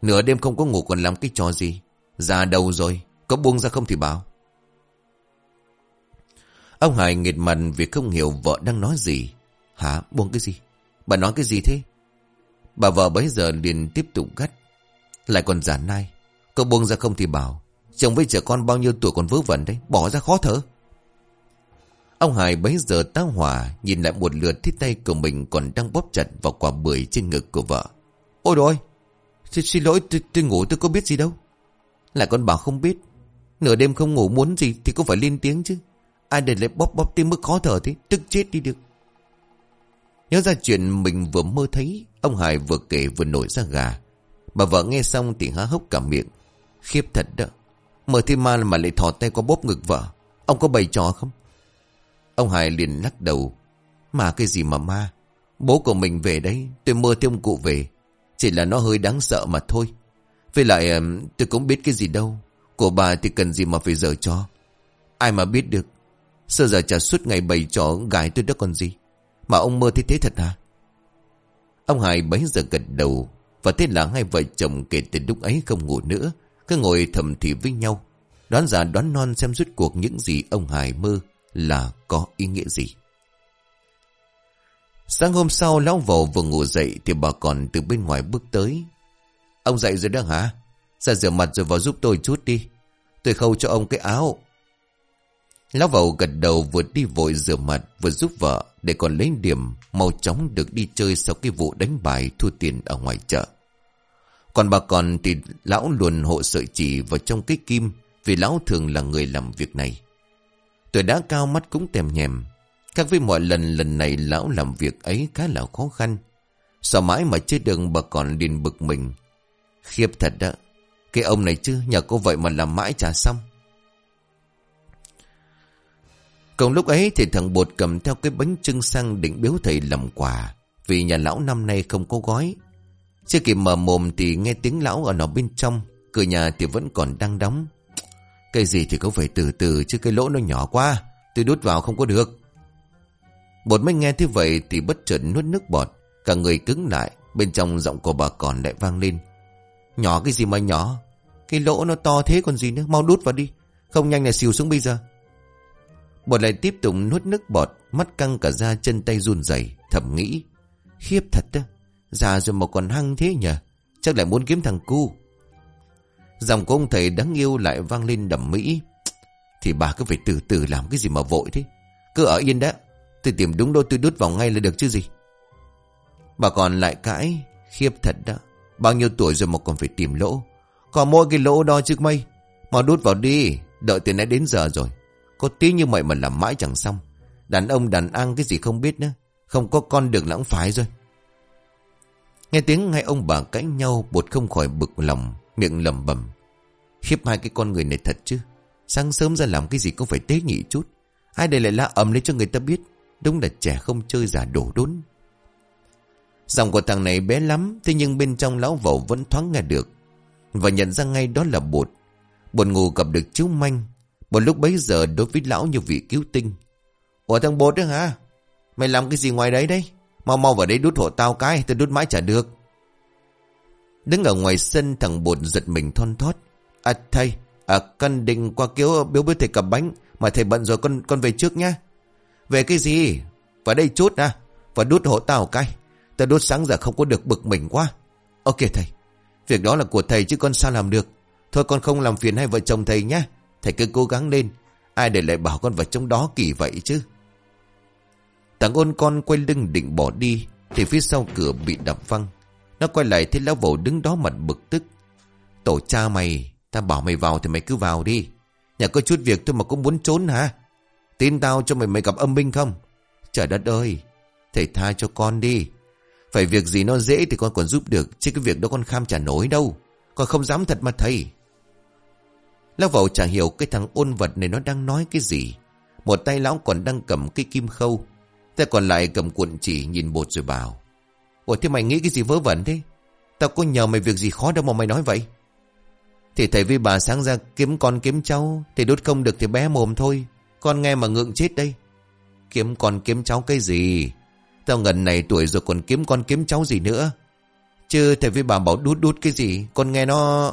Nửa đêm không có ngủ còn làm cái trò gì. Già đầu rồi. Có buông ra không thì bảo. Ông Hải nghệt mặt vì không hiểu vợ đang nói gì. Hả? Buông cái gì? Bà nói cái gì thế? Bà vợ bấy giờ liền tiếp tục gắt. Lại còn giả nai. Cậu buông ra không thì bảo. Chồng với trẻ con bao nhiêu tuổi còn vớ vẩn đấy. Bỏ ra khó thở. Ông Hải bấy giờ tá hỏa nhìn lại một lượt thiết tay của mình còn đang bóp chặt vào quả bưởi trên ngực của vợ. Ôi rồi, xin, xin lỗi tôi, tôi ngủ tôi có biết gì đâu. Lại còn bảo không biết. Nửa đêm không ngủ muốn gì thì cũng phải lên tiếng chứ. Ai để lại bóp bóp tim mức khó thở thế, tức chết đi được. Nhớ ra chuyện mình vừa mơ thấy, ông Hải vừa kể vừa nổi ra gà. Bà vợ nghe xong thì há hốc cả miệng. Khiếp thật đó. Mơ thêm ma mà lại thò tay qua bóp ngực vợ. Ông có bày trò không? Ông Hải liền lắc đầu. Mà cái gì mà ma? Bố của mình về đấy, tôi mơ thêm ông cụ về. Chỉ là nó hơi đáng sợ mà thôi. Với lại tôi cũng biết cái gì đâu. Của bà thì cần gì mà phải dở cho. Ai mà biết được. Sơ giờ trả suốt ngày bày trò gái tôi đó còn gì. Mà ông mơ thấy thế thật à? Ông Hải bấy giờ gật đầu. Và thế là hai vợ chồng kể từ lúc ấy không ngủ nữa. Cứ ngồi thầm thì với nhau. Đoán giả đoán non xem rút cuộc những gì ông Hải mơ là có ý nghĩa gì. Sáng hôm sau, lão vầu vừa ngủ dậy thì bà còn từ bên ngoài bước tới. Ông dậy rồi đó hả? Ra rửa mặt rồi vào giúp tôi chút đi. Tôi khâu cho ông cái áo. Lão vào gật đầu vừa đi vội rửa mặt, vừa giúp vợ, để còn lấy điểm, mau chóng được đi chơi sau cái vụ đánh bài thua tiền ở ngoài chợ. Còn bà còn thì lão luôn hộ sợi chỉ vào trong cái kim, vì lão thường là người làm việc này. Tuổi đã cao mắt cũng tèm nhèm. Các với mọi lần lần này lão làm việc ấy khá là khó khăn. Sợ mãi mà chết đường bà còn liền bực mình. Khiếp thật đó. Cái ông này chứ, nhờ cô vậy mà làm mãi trả xong cùng lúc ấy thì thằng bột cầm theo cái bánh trưng sang định biếu thầy làm quà. Vì nhà lão năm nay không có gói. Chưa kịp mở mồm thì nghe tiếng lão ở nó bên trong. Cửa nhà thì vẫn còn đang đóng. Cái gì thì có phải từ từ, chứ cái lỗ nó nhỏ quá. Tôi đút vào không có được. Bột mới nghe thế vậy thì bất chợt nuốt nước bọt. Cả người cứng lại. Bên trong giọng của bà còn lại vang lên. Nhỏ cái gì mà nhỏ. Cái lỗ nó to thế còn gì nữa. Mau đút vào đi. Không nhanh là xìu xuống bây giờ bọn lại tiếp tục nuốt nước bọt. Mắt căng cả da, chân tay run rẩy, Thầm nghĩ. Khiếp thật đó. Già rồi mà còn hăng thế nhỉ. Chắc lại muốn kiếm thằng cu. Dòng của ông thầy đáng yêu lại vang lên đầm mỹ. Thì bà cứ phải từ từ làm cái gì mà vội thế. Cứ ở yên đã, Tôi tìm đúng đôi tôi đút vào ngay là được chứ gì. Bà còn lại cãi. Khiếp thật đó. Bao nhiêu tuổi rồi mà còn phải tìm lỗ. Còn mỗi cái lỗ đó chứ mây. Mà đút vào đi. Đợi từ nãy đến giờ rồi. Có tí như vậy mà làm mãi chẳng xong. Đàn ông, đàn ăn cái gì không biết nữa. Không có con được lãng phải rồi. Nghe tiếng hai ông bà cãi nhau bột không khỏi bực lòng. Miệng lầm bầm Khiếp hai cái con người này thật chứ Sáng sớm ra làm cái gì cũng phải tế nhị chút Ai đây lại la ầm lên cho người ta biết Đúng là trẻ không chơi giả đổ đốn Giọng của thằng này bé lắm, Thế nhưng bên trong lão vẩu vẫn thoáng nghe được Và nhận ra ngay đó là bột Bột ngủ gặp được chú manh một lúc bấy giờ đối với lão như vị cứu tinh Ủa thằng bột đó hả Mày làm cái gì ngoài đấy đấy Mau mau vào đấy đút hộ tao cái Tôi đút mãi chả được Đứng ở ngoài sân thằng bột giật mình thon thót. À thầy, à, con định qua kiếu biếu biếu thầy cầm bánh. Mà thầy bận rồi con con về trước nhá. Về cái gì? Vào đây chút à. Và đút hộ tao cái. Tao đút sáng giờ không có được bực mình quá. Ok thầy. Việc đó là của thầy chứ con sao làm được. Thôi con không làm phiền hai vợ chồng thầy nhá. Thầy cứ cố gắng lên. Ai để lại bảo con vào trong đó kỳ vậy chứ. Thằng ôn con quay lưng định bỏ đi. Thì phía sau cửa bị đập văng. Nó quay lại thấy lão vẩu đứng đó mặt bực tức. Tổ cha mày, ta bảo mày vào thì mày cứ vào đi. Nhà có chút việc thôi mà cũng muốn trốn hả? Tin tao cho mày mày gặp âm binh không? Trời đất ơi, thầy tha cho con đi. Phải việc gì nó dễ thì con còn giúp được, chứ cái việc đó con kham trả nổi đâu. Con không dám thật mà thầy. Lão vẩu chả hiểu cái thằng ôn vật này nó đang nói cái gì. Một tay lão còn đang cầm cái kim khâu. Tay còn lại cầm cuộn chỉ nhìn bột rồi bảo. Ủa, thế mày nghĩ cái gì vớ vẩn thế? Tao có nhờ mày việc gì khó đâu mà mày nói vậy? Thì thầy với bà sáng ra kiếm con kiếm cháu, Thì đốt không được thì bé mồm thôi, Con nghe mà ngượng chết đây Kiếm con kiếm cháu cái gì Tao ngần này tuổi rồi còn kiếm con kiếm cháu gì nữa Chứ thầy với bà bảo đút đút cái gì, Con nghe nó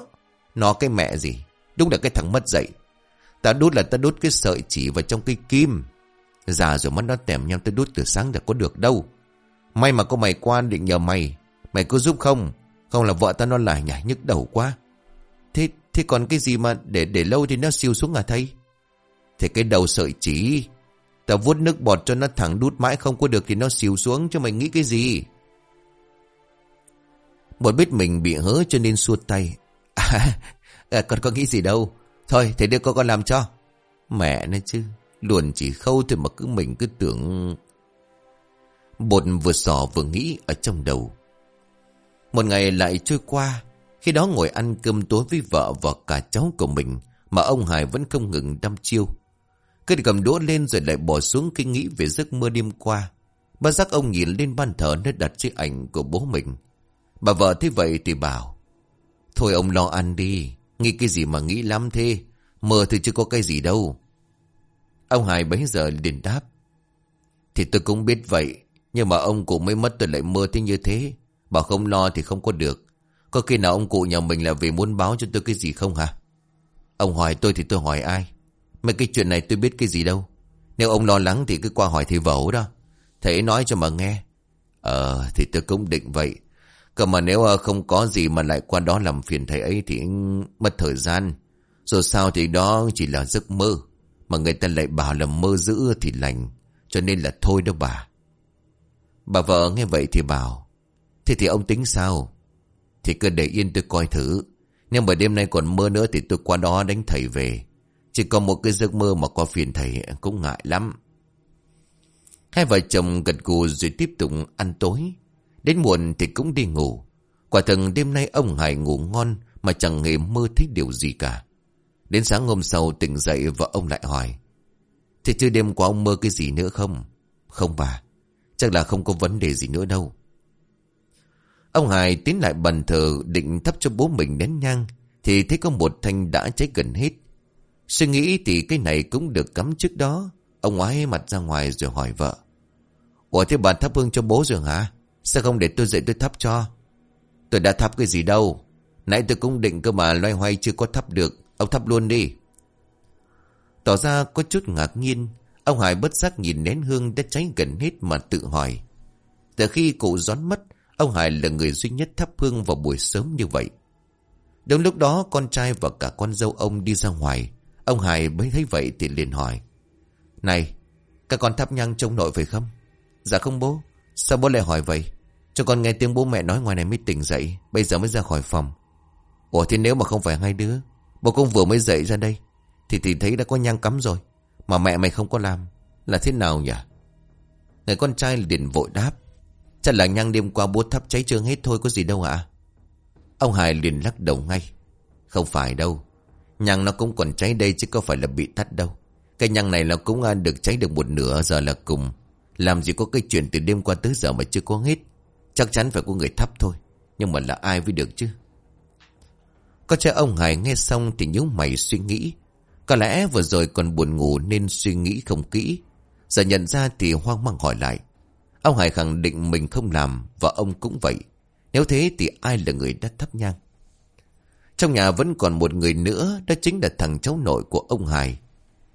Nó cái mẹ gì Đúng là cái thằng mất dạy. Ta đút là ta đút cái sợi chỉ vào trong cây kim. Già rồi mắt nó tèm nhau ta đút từ sáng đã có được đâu. May mà có mày qua định nhờ mày. Mày có giúp không? Không là vợ ta nó lại nhảy nhức đầu quá. Thế thế còn cái gì mà để để lâu thì nó siêu xuống à thầy? Thế cái đầu sợi chỉ Ta vuốt nước bọt cho nó thẳng đút mãi không có được thì nó siêu xuống cho mày nghĩ cái gì? Bột biết mình bị hớ cho nên xua tay. À, Ờ, à còn có nghĩ gì đâu. Thôi, thế đưa con con làm cho. Mẹ nó chứ luồn chỉ khâu thôi mà cứ mình cứ tưởng. Bột vừa sò vừa nghĩ ở trong đầu. Một ngày lại trôi qua, Khi đó ngồi ăn cơm tối với vợ và cả cháu của mình Mà ông Hải vẫn không ngừng đăm chiêu. Cứ cầm đũa lên rồi lại bỏ xuống khi nghĩ về giấc mơ đêm qua. Bà giác ông nhìn lên ban thờ nơi đặt chiếc ảnh của bố mình. Bà vợ thấy vậy thì bảo, Thôi ông lo ăn đi Nghĩ cái gì mà nghĩ lắm thế? Mơ thì chưa có cái gì đâu. Ông Hải bấy giờ liền đáp. Thì tôi cũng biết vậy, Nhưng mà ông cụ mới mất tôi lại mơ thế như thế. Bảo không lo thì không có được. Có khi nào ông cụ nhà mình là vì muốn báo cho tôi cái gì không hả? Ông hỏi tôi thì tôi hỏi ai? Mấy cái chuyện này tôi biết cái gì đâu. Nếu ông lo lắng thì cứ qua hỏi thầy vẩu đó. Thầy nói cho mà nghe. Ờ thì tôi cũng định vậy. Cơ mà nếu ờ, không có gì mà lại qua đó làm phiền thầy ấy thì mất thời gian. Rồi sao thì đó chỉ là giấc mơ. Mà người ta lại bảo là mơ dữ thì lành. Cho nên là thôi đâu bà. Bà vợ nghe vậy thì bảo. Thế thì ông tính sao? Thì cứ để yên tôi coi thử. Nhưng mà đêm nay còn mơ nữa thì tôi qua đó đánh thầy về. Chỉ có một cái giấc mơ mà qua phiền thầy cũng ngại lắm. Hai vợ chồng gật gù rồi tiếp tục ăn tối. Đến muộn thì cũng đi ngủ. Quả thật đêm nay ông Hải ngủ ngon mà chẳng hề mơ thấy điều gì cả. Đến sáng hôm sau tỉnh dậy và ông lại hỏi. Thì chưa đêm qua ông mơ cái gì nữa không? Không bà. Chắc là không có vấn đề gì nữa đâu. Ông Hải tiến lại bàn thờ định thắp cho bố mình nén nhang. Thì thấy có một thanh đã cháy gần hết. Suy nghĩ thì cái này cũng được cắm trước đó. Ông ngoái mặt ra ngoài rồi hỏi vợ. Ủa thế bà thắp hương cho bố rồi hả? Sao không để tôi dậy tôi thắp cho? Tôi đã thắp cái gì đâu. Nãy tôi cũng định cơ mà loay hoay chưa có thắp được. Ông thắp luôn đi. Tỏ ra có chút ngạc nhiên. Ông Hải bất giác nhìn nén hương đã cháy gần hết mà tự hỏi. Từ khi cụ gión mất, Ông Hải là người duy nhất thắp hương vào buổi sớm như vậy. Đúng lúc đó, con trai và cả con dâu ông đi ra ngoài. Ông Hải mới thấy vậy thì liền hỏi. Này, Các con thắp nhang trông nội phải không? Dạ không bố. Sao bố lại hỏi vậy? Cho con nghe tiếng bố mẹ nói ngoài này mới tỉnh dậy, Bây giờ mới ra khỏi phòng. Ủa thì nếu mà không phải hai đứa, Bố cũng vừa mới dậy ra đây, Thì thì thấy đã có nhang cắm rồi, Mà mẹ mày không có làm, Là thế nào nhỉ? Người con trai liền vội đáp, Chắc là nhang đêm qua bố thắp cháy trương hết thôi, có gì đâu ạ. Ông Hải liền lắc đầu ngay, Không phải đâu, Nhang nó cũng còn cháy đây chứ có phải là bị tắt đâu. Cái nhang này nó cũng à, được cháy được một nửa giờ là cùng, làm gì có cái chuyện từ đêm qua tới giờ mà chưa có hết. Chắc chắn phải có người thắp thôi. Nhưng mà là ai với được chứ? Có cha ông Hải nghe xong thì nhíu mày suy nghĩ. Có lẽ vừa rồi còn buồn ngủ nên suy nghĩ không kỹ. Giờ nhận ra thì hoang mang hỏi lại. Ông Hải khẳng định mình không làm Và ông cũng vậy. Nếu thế thì ai là người đã thắp nhang? Trong nhà vẫn còn một người nữa, Đó chính là thằng cháu nội của ông Hải.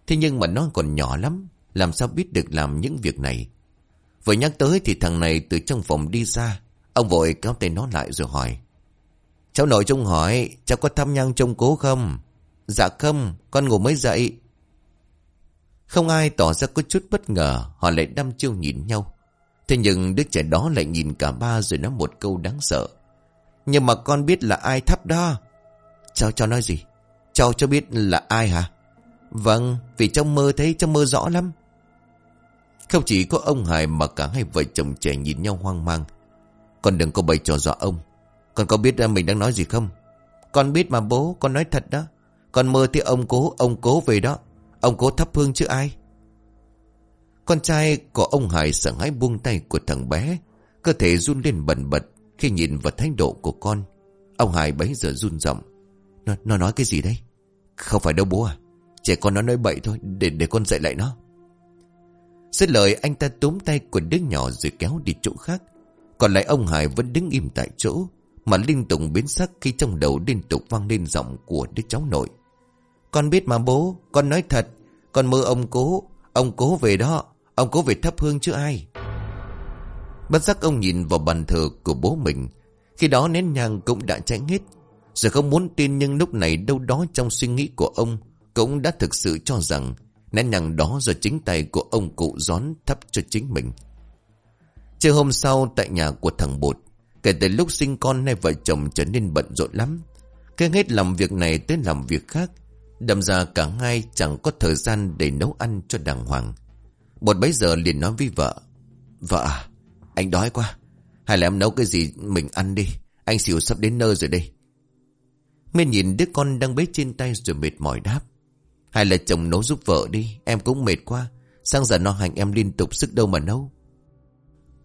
Thế nhưng mà nó còn nhỏ lắm, Làm sao biết được làm những việc này? Vừa nhắc tới thì thằng này từ trong phòng đi ra. Ông vội kéo tay nó lại rồi hỏi. Cháu nội trông hỏi, cháu có thăm nhang trông cố không? Dạ không, con ngủ mới dậy. Không ai tỏ ra có chút bất ngờ, họ lại đăm chiêu nhìn nhau. Thế nhưng đứa trẻ đó lại nhìn cả ba rồi nói một câu đáng sợ. Nhưng mà con biết là ai thắp đó. Cháu cho nói gì? Cháu cho biết là ai hả? Vâng, vì trong mơ thấy trong mơ rõ lắm. Không chỉ có ông Hải mà cả hai vợ chồng trẻ nhìn nhau hoang mang. Con đừng có bày trò dọa ông. Con có biết mình đang nói gì không? Con biết mà bố, con nói thật đó. Con mơ thì ông cố, ông cố về đó. Ông cố thắp hương chứ ai? Con trai của ông Hải sợ hãi buông tay của thằng bé. Cơ thể run lên bần bật khi nhìn vào thái độ của con. Ông Hải bấy giờ run giọng Nó, nó nói cái gì đấy Không phải đâu bố à Trẻ con nó nói bậy thôi Để để con dạy lại nó Xét lời anh ta túm tay của đứa nhỏ rồi kéo đi chỗ khác. Còn lại ông Hải vẫn đứng im tại chỗ, Mà liên tục biến sắc khi trong đầu liên tục vang lên giọng của đứa cháu nội. Con biết mà bố, Con nói thật, Con mơ ông cố Ông cố về đó, Ông cố về thắp hương chứ ai. Bất giác ông nhìn vào bàn thờ của bố mình, Khi đó nén nhang cũng đã cháy hết. Giờ không muốn tin nhưng lúc này đâu đó trong suy nghĩ của ông Cũng đã thực sự cho rằng Nén nhằng đó do chính tay của ông cụ gión thắp cho chính mình. Trưa hôm sau tại nhà của thằng Bột, Kể từ lúc sinh con nay vợ chồng trở nên bận rộn lắm. Cái hết làm việc này tới làm việc khác, Đâm ra cả hai chẳng có thời gian để nấu ăn cho đàng hoàng. Bột bấy giờ liền nói với vợ Vợ à Anh đói quá, Hay là em nấu cái gì mình ăn đi, Anh xỉu sắp đến nơi rồi đây. Miên nhìn đứa con đang bế trên tay rồi mệt mỏi đáp hay là chồng nấu giúp vợ đi, Em cũng mệt quá. Sang giờ no hành em liên tục sức đâu mà nấu.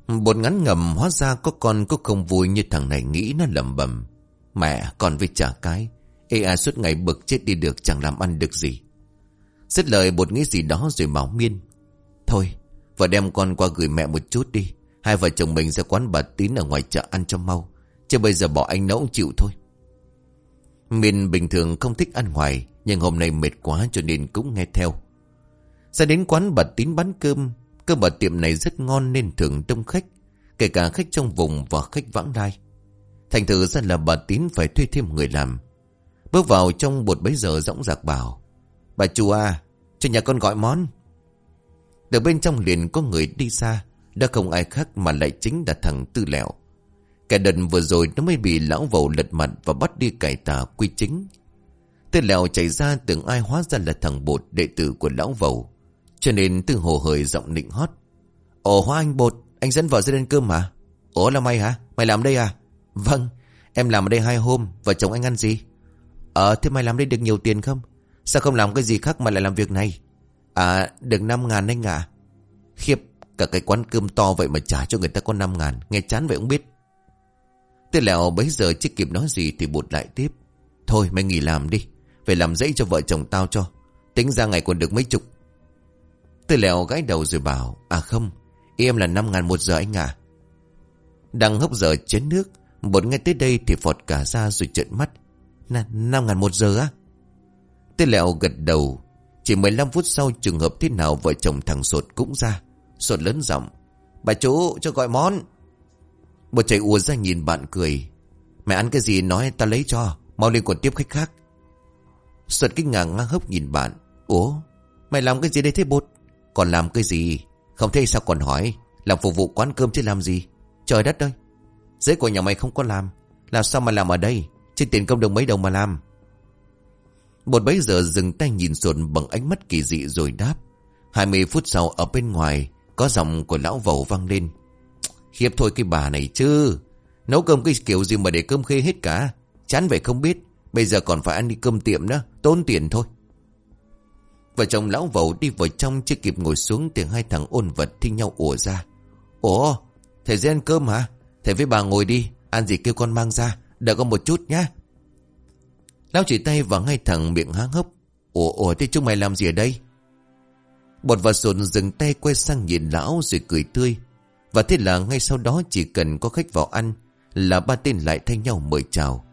Bột ngắn ngầm hóa ra có con có không vui như thằng này nghĩ nó lầm bầm Mẹ còn với trả cái. Ê à suốt ngày bực chết đi được, chẳng làm ăn được gì. Dứt lời bột nghĩ gì đó rồi bảo miên. Thôi, vợ đem con qua gửi mẹ một chút đi. Hai vợ chồng mình sẽ quán bà tín ở ngoài chợ ăn cho mau. Chứ bây giờ bỏ anh nấu chịu thôi. Miên bình thường không thích ăn ngoài nhưng hôm nay mệt quá cho nên cũng nghe theo. Ra đến quán bà tín bán cơm Cơm bà tiệm này rất ngon nên thường đông khách, Kể cả khách trong vùng và khách vãng lai. Thành thử ra là bà tín phải thuê thêm người làm. Bước vào trong bột bấy giờ rõng rạc bảo, Bà chú à Cho nhà con gọi món. Từ bên trong liền có người đi xa, Đã không ai khác mà lại chính là thằng Tư Lẹo. Kẻ đần vừa rồi nó mới bị lão vầu lật mặt Và bắt đi cải tà quy chính. Tên lèo chạy ra tưởng ai hóa ra là thằng bột đệ tử của lão vầu. Cho nên từ hồ hời giọng nịnh hót. Ồ hóa anh bột, anh dẫn vợ ra lên cơm mà. Ồ là mày hả? Mày làm đây à? Vâng, em làm ở đây hai hôm, vợ chồng anh ăn gì? Ờ, thế mày làm đây được nhiều tiền không? Sao không làm cái gì khác mà lại làm việc này? À, được 5 ngàn anh à? Khiếp, cả cái quán cơm to vậy mà trả cho người ta có 5 ngàn, nghe chán vậy không biết. Tên lèo bấy giờ chưa kịp nói gì thì bột lại tiếp. Thôi mày nghỉ làm đi. Về làm dãy cho vợ chồng tao cho. Tính ra ngày còn được mấy chục. Tư lèo gái đầu rồi bảo À không Em là 5 ngàn một giờ anh à Đang hốc giờ chén nước Một ngay tới đây thì phọt cả ra rồi trợn mắt. Nà, 5 ngàn một giờ á? Tư lèo gật đầu. Chỉ 15 phút sau trường hợp thế nào Vợ chồng thằng sột cũng ra. Sột lớn giọng Bà chú cho gọi món. Bột chạy ùa ra nhìn bạn cười. Mẹ ăn cái gì nói ta lấy cho Mau lên còn tiếp khách khác. Xuân kinh ngạc ngang hốc nhìn bạn. Ủa, mày làm cái gì đây thế bột? Còn làm cái gì? Không thấy sao còn hỏi, Làm phục vụ quán cơm chứ làm gì? Trời đất ơi! Giấy của nhà mày không có làm Làm sao mà làm ở đây? Trên tiền công được mấy đồng mà làm? Bột bấy giờ dừng tay nhìn Xuân bằng ánh mắt kỳ dị rồi đáp. 20 phút sau ở bên ngoài, Có giọng của lão vầu vang lên. Khiếp thôi cái bà này chứ. Nấu cơm cái kiểu gì mà để cơm khê hết cả? Chán vậy không biết. Bây giờ còn phải ăn đi cơm tiệm đó, Tốn tiền thôi. Vợ chồng lão vẩu đi vào trong Chưa kịp ngồi xuống thì hai thằng ôn vật thi nhau ủa ra. Ủa Thầy dễ ăn cơm hả? Thầy với bà ngồi đi Ăn gì kêu con mang ra Đợi con một chút nhá. Lão chỉ tay vào ngay thằng miệng há hốc. Ủa ủa thế chúng mày làm gì ở đây? Bột và sồn dừng tay quay sang nhìn lão rồi cười tươi. Và thế là ngay sau đó chỉ cần có khách vào ăn Là ba tên lại thay nhau mời chào.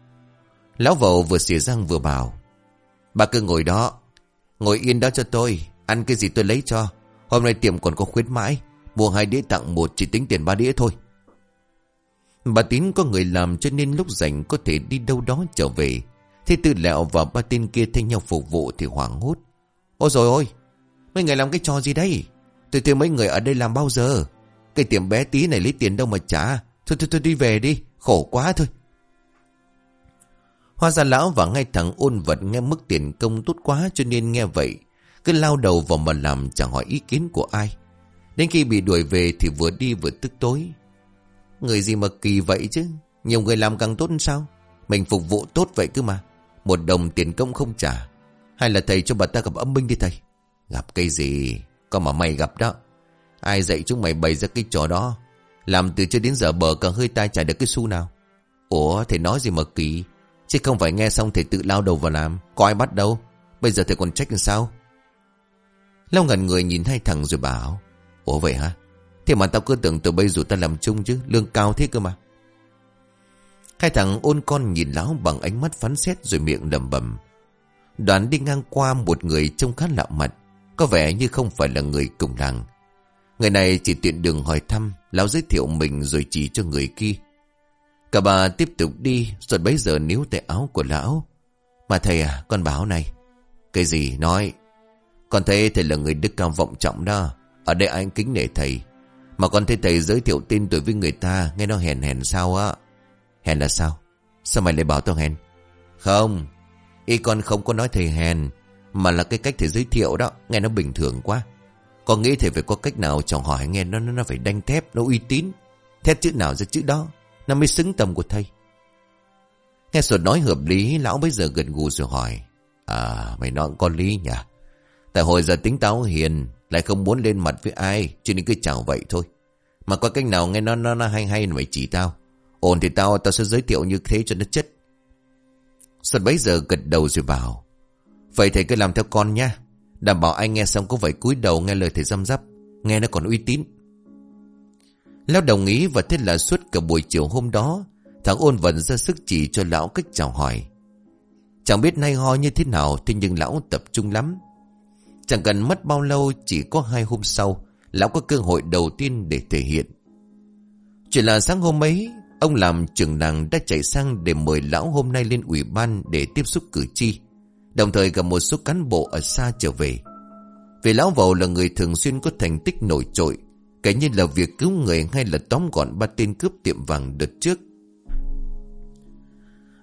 Lão vầu vừa xỉa răng vừa bảo, Bà cứ ngồi đó, Ngồi yên đó cho tôi, Ăn cái gì tôi lấy cho. Hôm nay tiệm còn có khuyến mãi, Mua hai đĩa tặng, một chỉ tính tiền ba đĩa thôi. Bà Tín có người làm cho nên lúc rảnh có thể đi đâu đó trở về. Thế tư lẹo và ba tên kia thay nhau phục vụ thì hoảng hốt. Ôi rồi ôi Mấy người làm cái trò gì đây? Tôi thấy mấy người ở đây làm bao giờ? Cái tiệm bé tí này lấy tiền đâu mà trả. Thôi thôi thôi, đi về đi, Khổ quá thôi. Hoa gia lão và ngay thằng ôn vật nghe mức tiền công tốt quá cho nên nghe vậy. Cứ lao đầu vào mà làm chẳng hỏi ý kiến của ai. Đến khi bị đuổi về thì vừa đi vừa tức tối. Người gì mà kỳ vậy chứ. Nhiều người làm càng tốt sao. Mình phục vụ tốt vậy cứ mà. Một đồng tiền công không trả. Hay là thầy cho bà ta gặp âm binh đi thầy. Gặp cái gì? Có mà mày gặp đó. Ai dạy chúng mày bày ra cái trò đó. Làm từ trước đến giờ bờ càng hơi tai trả được cái xu nào. Ủa, thầy nói gì mà kỳ. Chứ không phải nghe xong thầy tự lao đầu vào làm. Có ai bắt đâu? Bây giờ thầy còn trách làm sao? Long ngần người nhìn hai thằng rồi bảo, Ủa vậy hả? Thế mà tao cứ tưởng từ bây giờ ta làm chung chứ, Lương cao thế cơ mà. Hai thằng ôn con nhìn lão bằng ánh mắt phán xét rồi miệng lầm bầm. Đoàn đi ngang qua một người trông khá lạ mặt, Có vẻ như không phải là người cùng làng. Người này chỉ tiện đường hỏi thăm, Lão giới thiệu mình rồi chỉ cho người kia. Cả bà tiếp tục đi, Rồi bấy giờ níu tay áo của lão. Mà thầy à con báo này, Cái gì nói? Con thấy thầy là người đức cao vọng trọng đó, Ở đây anh kính nể thầy. Mà con thấy thầy giới thiệu tin tuổi với người ta, Nghe nó hèn hèn sao á. Hèn là sao? Sao mày lại bảo tao hèn? Không, Y con không có nói thầy hèn, Mà là cái cách thầy giới thiệu đó, Nghe nó bình thường quá. Con nghĩ thầy phải có cách nào chọn hỏi nghe nó nó phải đanh thép, Nó uy tín. Thép chữ nào ra chữ đó? Nó mới xứng tầm của thầy. Nghe sột nói hợp lý Lão bây giờ gần gù rồi hỏi. À mày nói có lý nhỉ? Tại hồi giờ tính táo hiền Lại không muốn lên mặt với ai Cho nên cứ chào vậy thôi. Mà có cách nào nghe nó nó, nó hay hay mày chỉ tao? Ổn thì tao tao sẽ giới thiệu như thế cho nó chất. Sột bấy giờ gật đầu rồi bảo Vậy thầy cứ làm theo con nha Đảm bảo anh nghe xong có phải cúi đầu nghe lời thầy răm rắp Nghe nó còn uy tín. Lão đồng ý và thế là suốt cả buổi chiều hôm đó Thằng ôn vẫn ra sức chỉ cho lão cách chào hỏi Chẳng biết nay ho như thế nào Thế nhưng lão tập trung lắm Chẳng cần mất bao lâu Chỉ có hai hôm sau Lão có cơ hội đầu tiên để thể hiện Chuyện là sáng hôm ấy Ông làm trưởng nàng đã chạy sang để mời lão hôm nay lên ủy ban để tiếp xúc cử tri. Đồng thời gặp một số cán bộ ở xa trở về. Vì lão vầu là người thường xuyên có thành tích nổi trội, kể như là việc cứu người hay là tóm gọn ba tên cướp tiệm vàng đợt trước.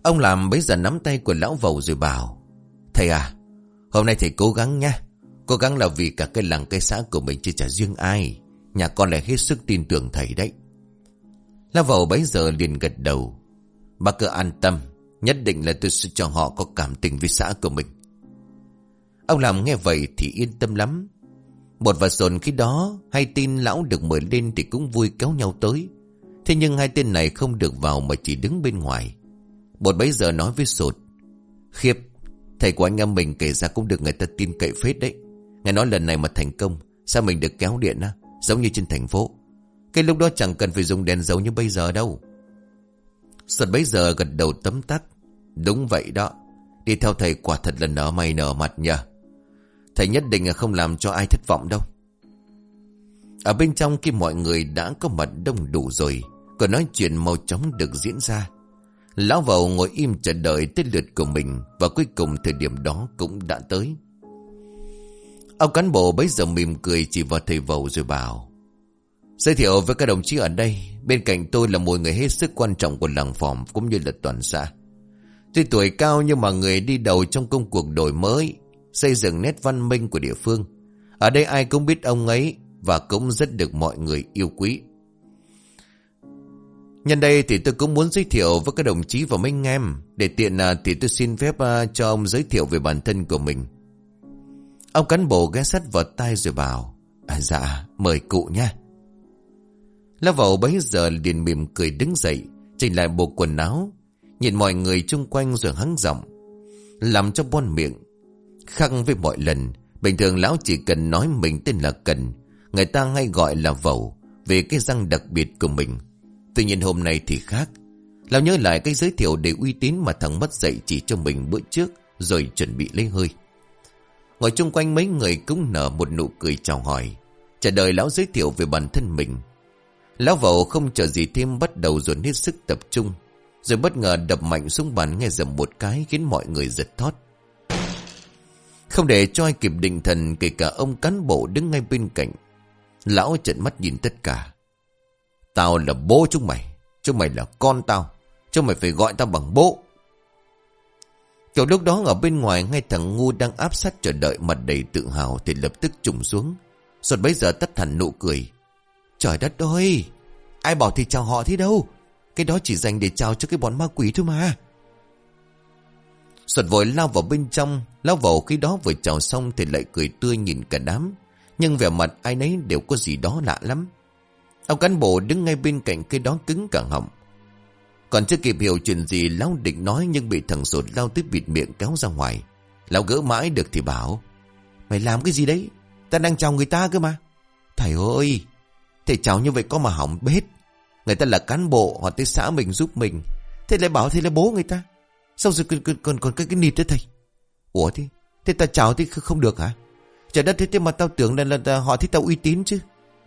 Ông làm bấy giờ nắm tay của lão vầu rồi bảo, Thầy à, hôm nay thầy cố gắng nha. Cố gắng là vì cả cái làng cây xã của mình chưa trả riêng ai. Nhà con lại hết sức tin tưởng thầy đấy. lão Vầu bấy giờ liền gật đầu. Bà cứ an tâm, nhất định là tôi sẽ cho họ có cảm tình với xã của mình. Ông làm nghe vậy thì yên tâm lắm bột và sồn khi đó, hai tin lão được mời lên thì cũng vui kéo nhau tới. Thế nhưng hai tên này không được vào mà chỉ đứng bên ngoài. bột bấy giờ nói với sột. Khiếp, thầy của anh em mình kể ra cũng được người ta tin cậy phết đấy. Nghe nói lần này mà thành công, sao mình được kéo điện á, giống như trên thành phố. Cái lúc đó chẳng cần phải dùng đèn dầu như bây giờ đâu. sồn bấy giờ gật đầu tấm tắc. Đúng vậy đó. Đi theo thầy quả thật là nở mày nở mặt nhờ. Thầy nhất định là không làm cho ai thất vọng đâu. Ở bên trong khi mọi người đã có mặt đông đủ rồi, còn nói chuyện mau chóng được diễn ra. Lão vào ngồi im chờ đợi tới lượt của mình và cuối cùng thời điểm đó cũng đã tới. Ông cán bộ bấy giờ mỉm cười chỉ vào thầy vầu rồi bảo Giới thiệu với các đồng chí ở đây, bên cạnh tôi là một người hết sức quan trọng của làng phòng cũng như là toàn xã. Tuy tuổi cao nhưng mà người đi đầu trong công cuộc đổi mới, xây dựng nét văn minh của địa phương. Ở đây ai cũng biết ông ấy và cũng rất được mọi người yêu quý. Nhân đây thì tôi cũng muốn giới thiệu với các đồng chí và mấy anh em. Để tiện à, thì tôi xin phép à, cho ông giới thiệu về bản thân của mình. Ông cán bộ ghé sắt vào tay rồi bảo. À, dạ, mời cụ nha. lá vào bấy giờ liền mỉm cười đứng dậy, chỉnh lại bộ quần áo, nhìn mọi người chung quanh rồi hắng giọng, làm cho bon miệng. Khác với mọi lần, bình thường lão chỉ cần nói mình tên là Cần, người ta hay gọi là Vầu, về cái răng đặc biệt của mình. Tuy nhiên hôm nay thì khác. Lão nhớ lại cái giới thiệu để uy tín mà thằng mất dạy chỉ cho mình bữa trước, rồi chuẩn bị lấy hơi. Ngồi chung quanh mấy người cũng nở một nụ cười chào hỏi, chờ đợi lão giới thiệu về bản thân mình. Lão vẩu không chờ gì thêm bắt đầu dồn hết sức tập trung. Rồi bất ngờ đập mạnh xuống bàn nghe dầm một cái khiến mọi người giật thót. Không để cho ai kịp định thần kể cả ông cán bộ đứng ngay bên cạnh. Lão trận mắt nhìn tất cả. Tao là bố chúng mày. Chúng mày là con tao. Chúng mày phải gọi tao bằng bố. Kiểu lúc đó ở bên ngoài, ngay thằng ngu đang áp sát chờ đợi mặt đầy tự hào thì lập tức trùng xuống. Rồi bấy giờ tắt hẳn nụ cười. Trời đất ơi! Ai bảo thì chào họ thế đâu? Cái đó chỉ dành để chào cho cái bọn ma quỷ thôi mà. Xuân vội lao vào bên trong, lao vào khi đó vừa chào xong thì lại cười tươi nhìn cả đám. Nhưng vẻ mặt ai nấy đều có gì đó lạ lắm. Ông cán bộ đứng ngay bên cạnh cái đó cứng cả họng. Còn chưa kịp hiểu chuyện gì Lão định nói nhưng bị thằng sột lao tiếp bịt miệng kéo ra ngoài. Lão gỡ mãi được thì bảo. Mày làm cái gì đấy? Ta đang chào người ta cơ mà. Thầy ơi! Thầy chào như vậy có mà hỏng bết. Người ta là cán bộ họ tới xã mình giúp mình. Thế lại bảo thế là bố người ta. Sao rồi còn, còn, còn, còn cái, cái nịt đó thầy? Ủa thế? Thế ta chào thì không được hả? Trời đất thế, thế mà tao tưởng là, là, là họ thích tao uy tín chứ.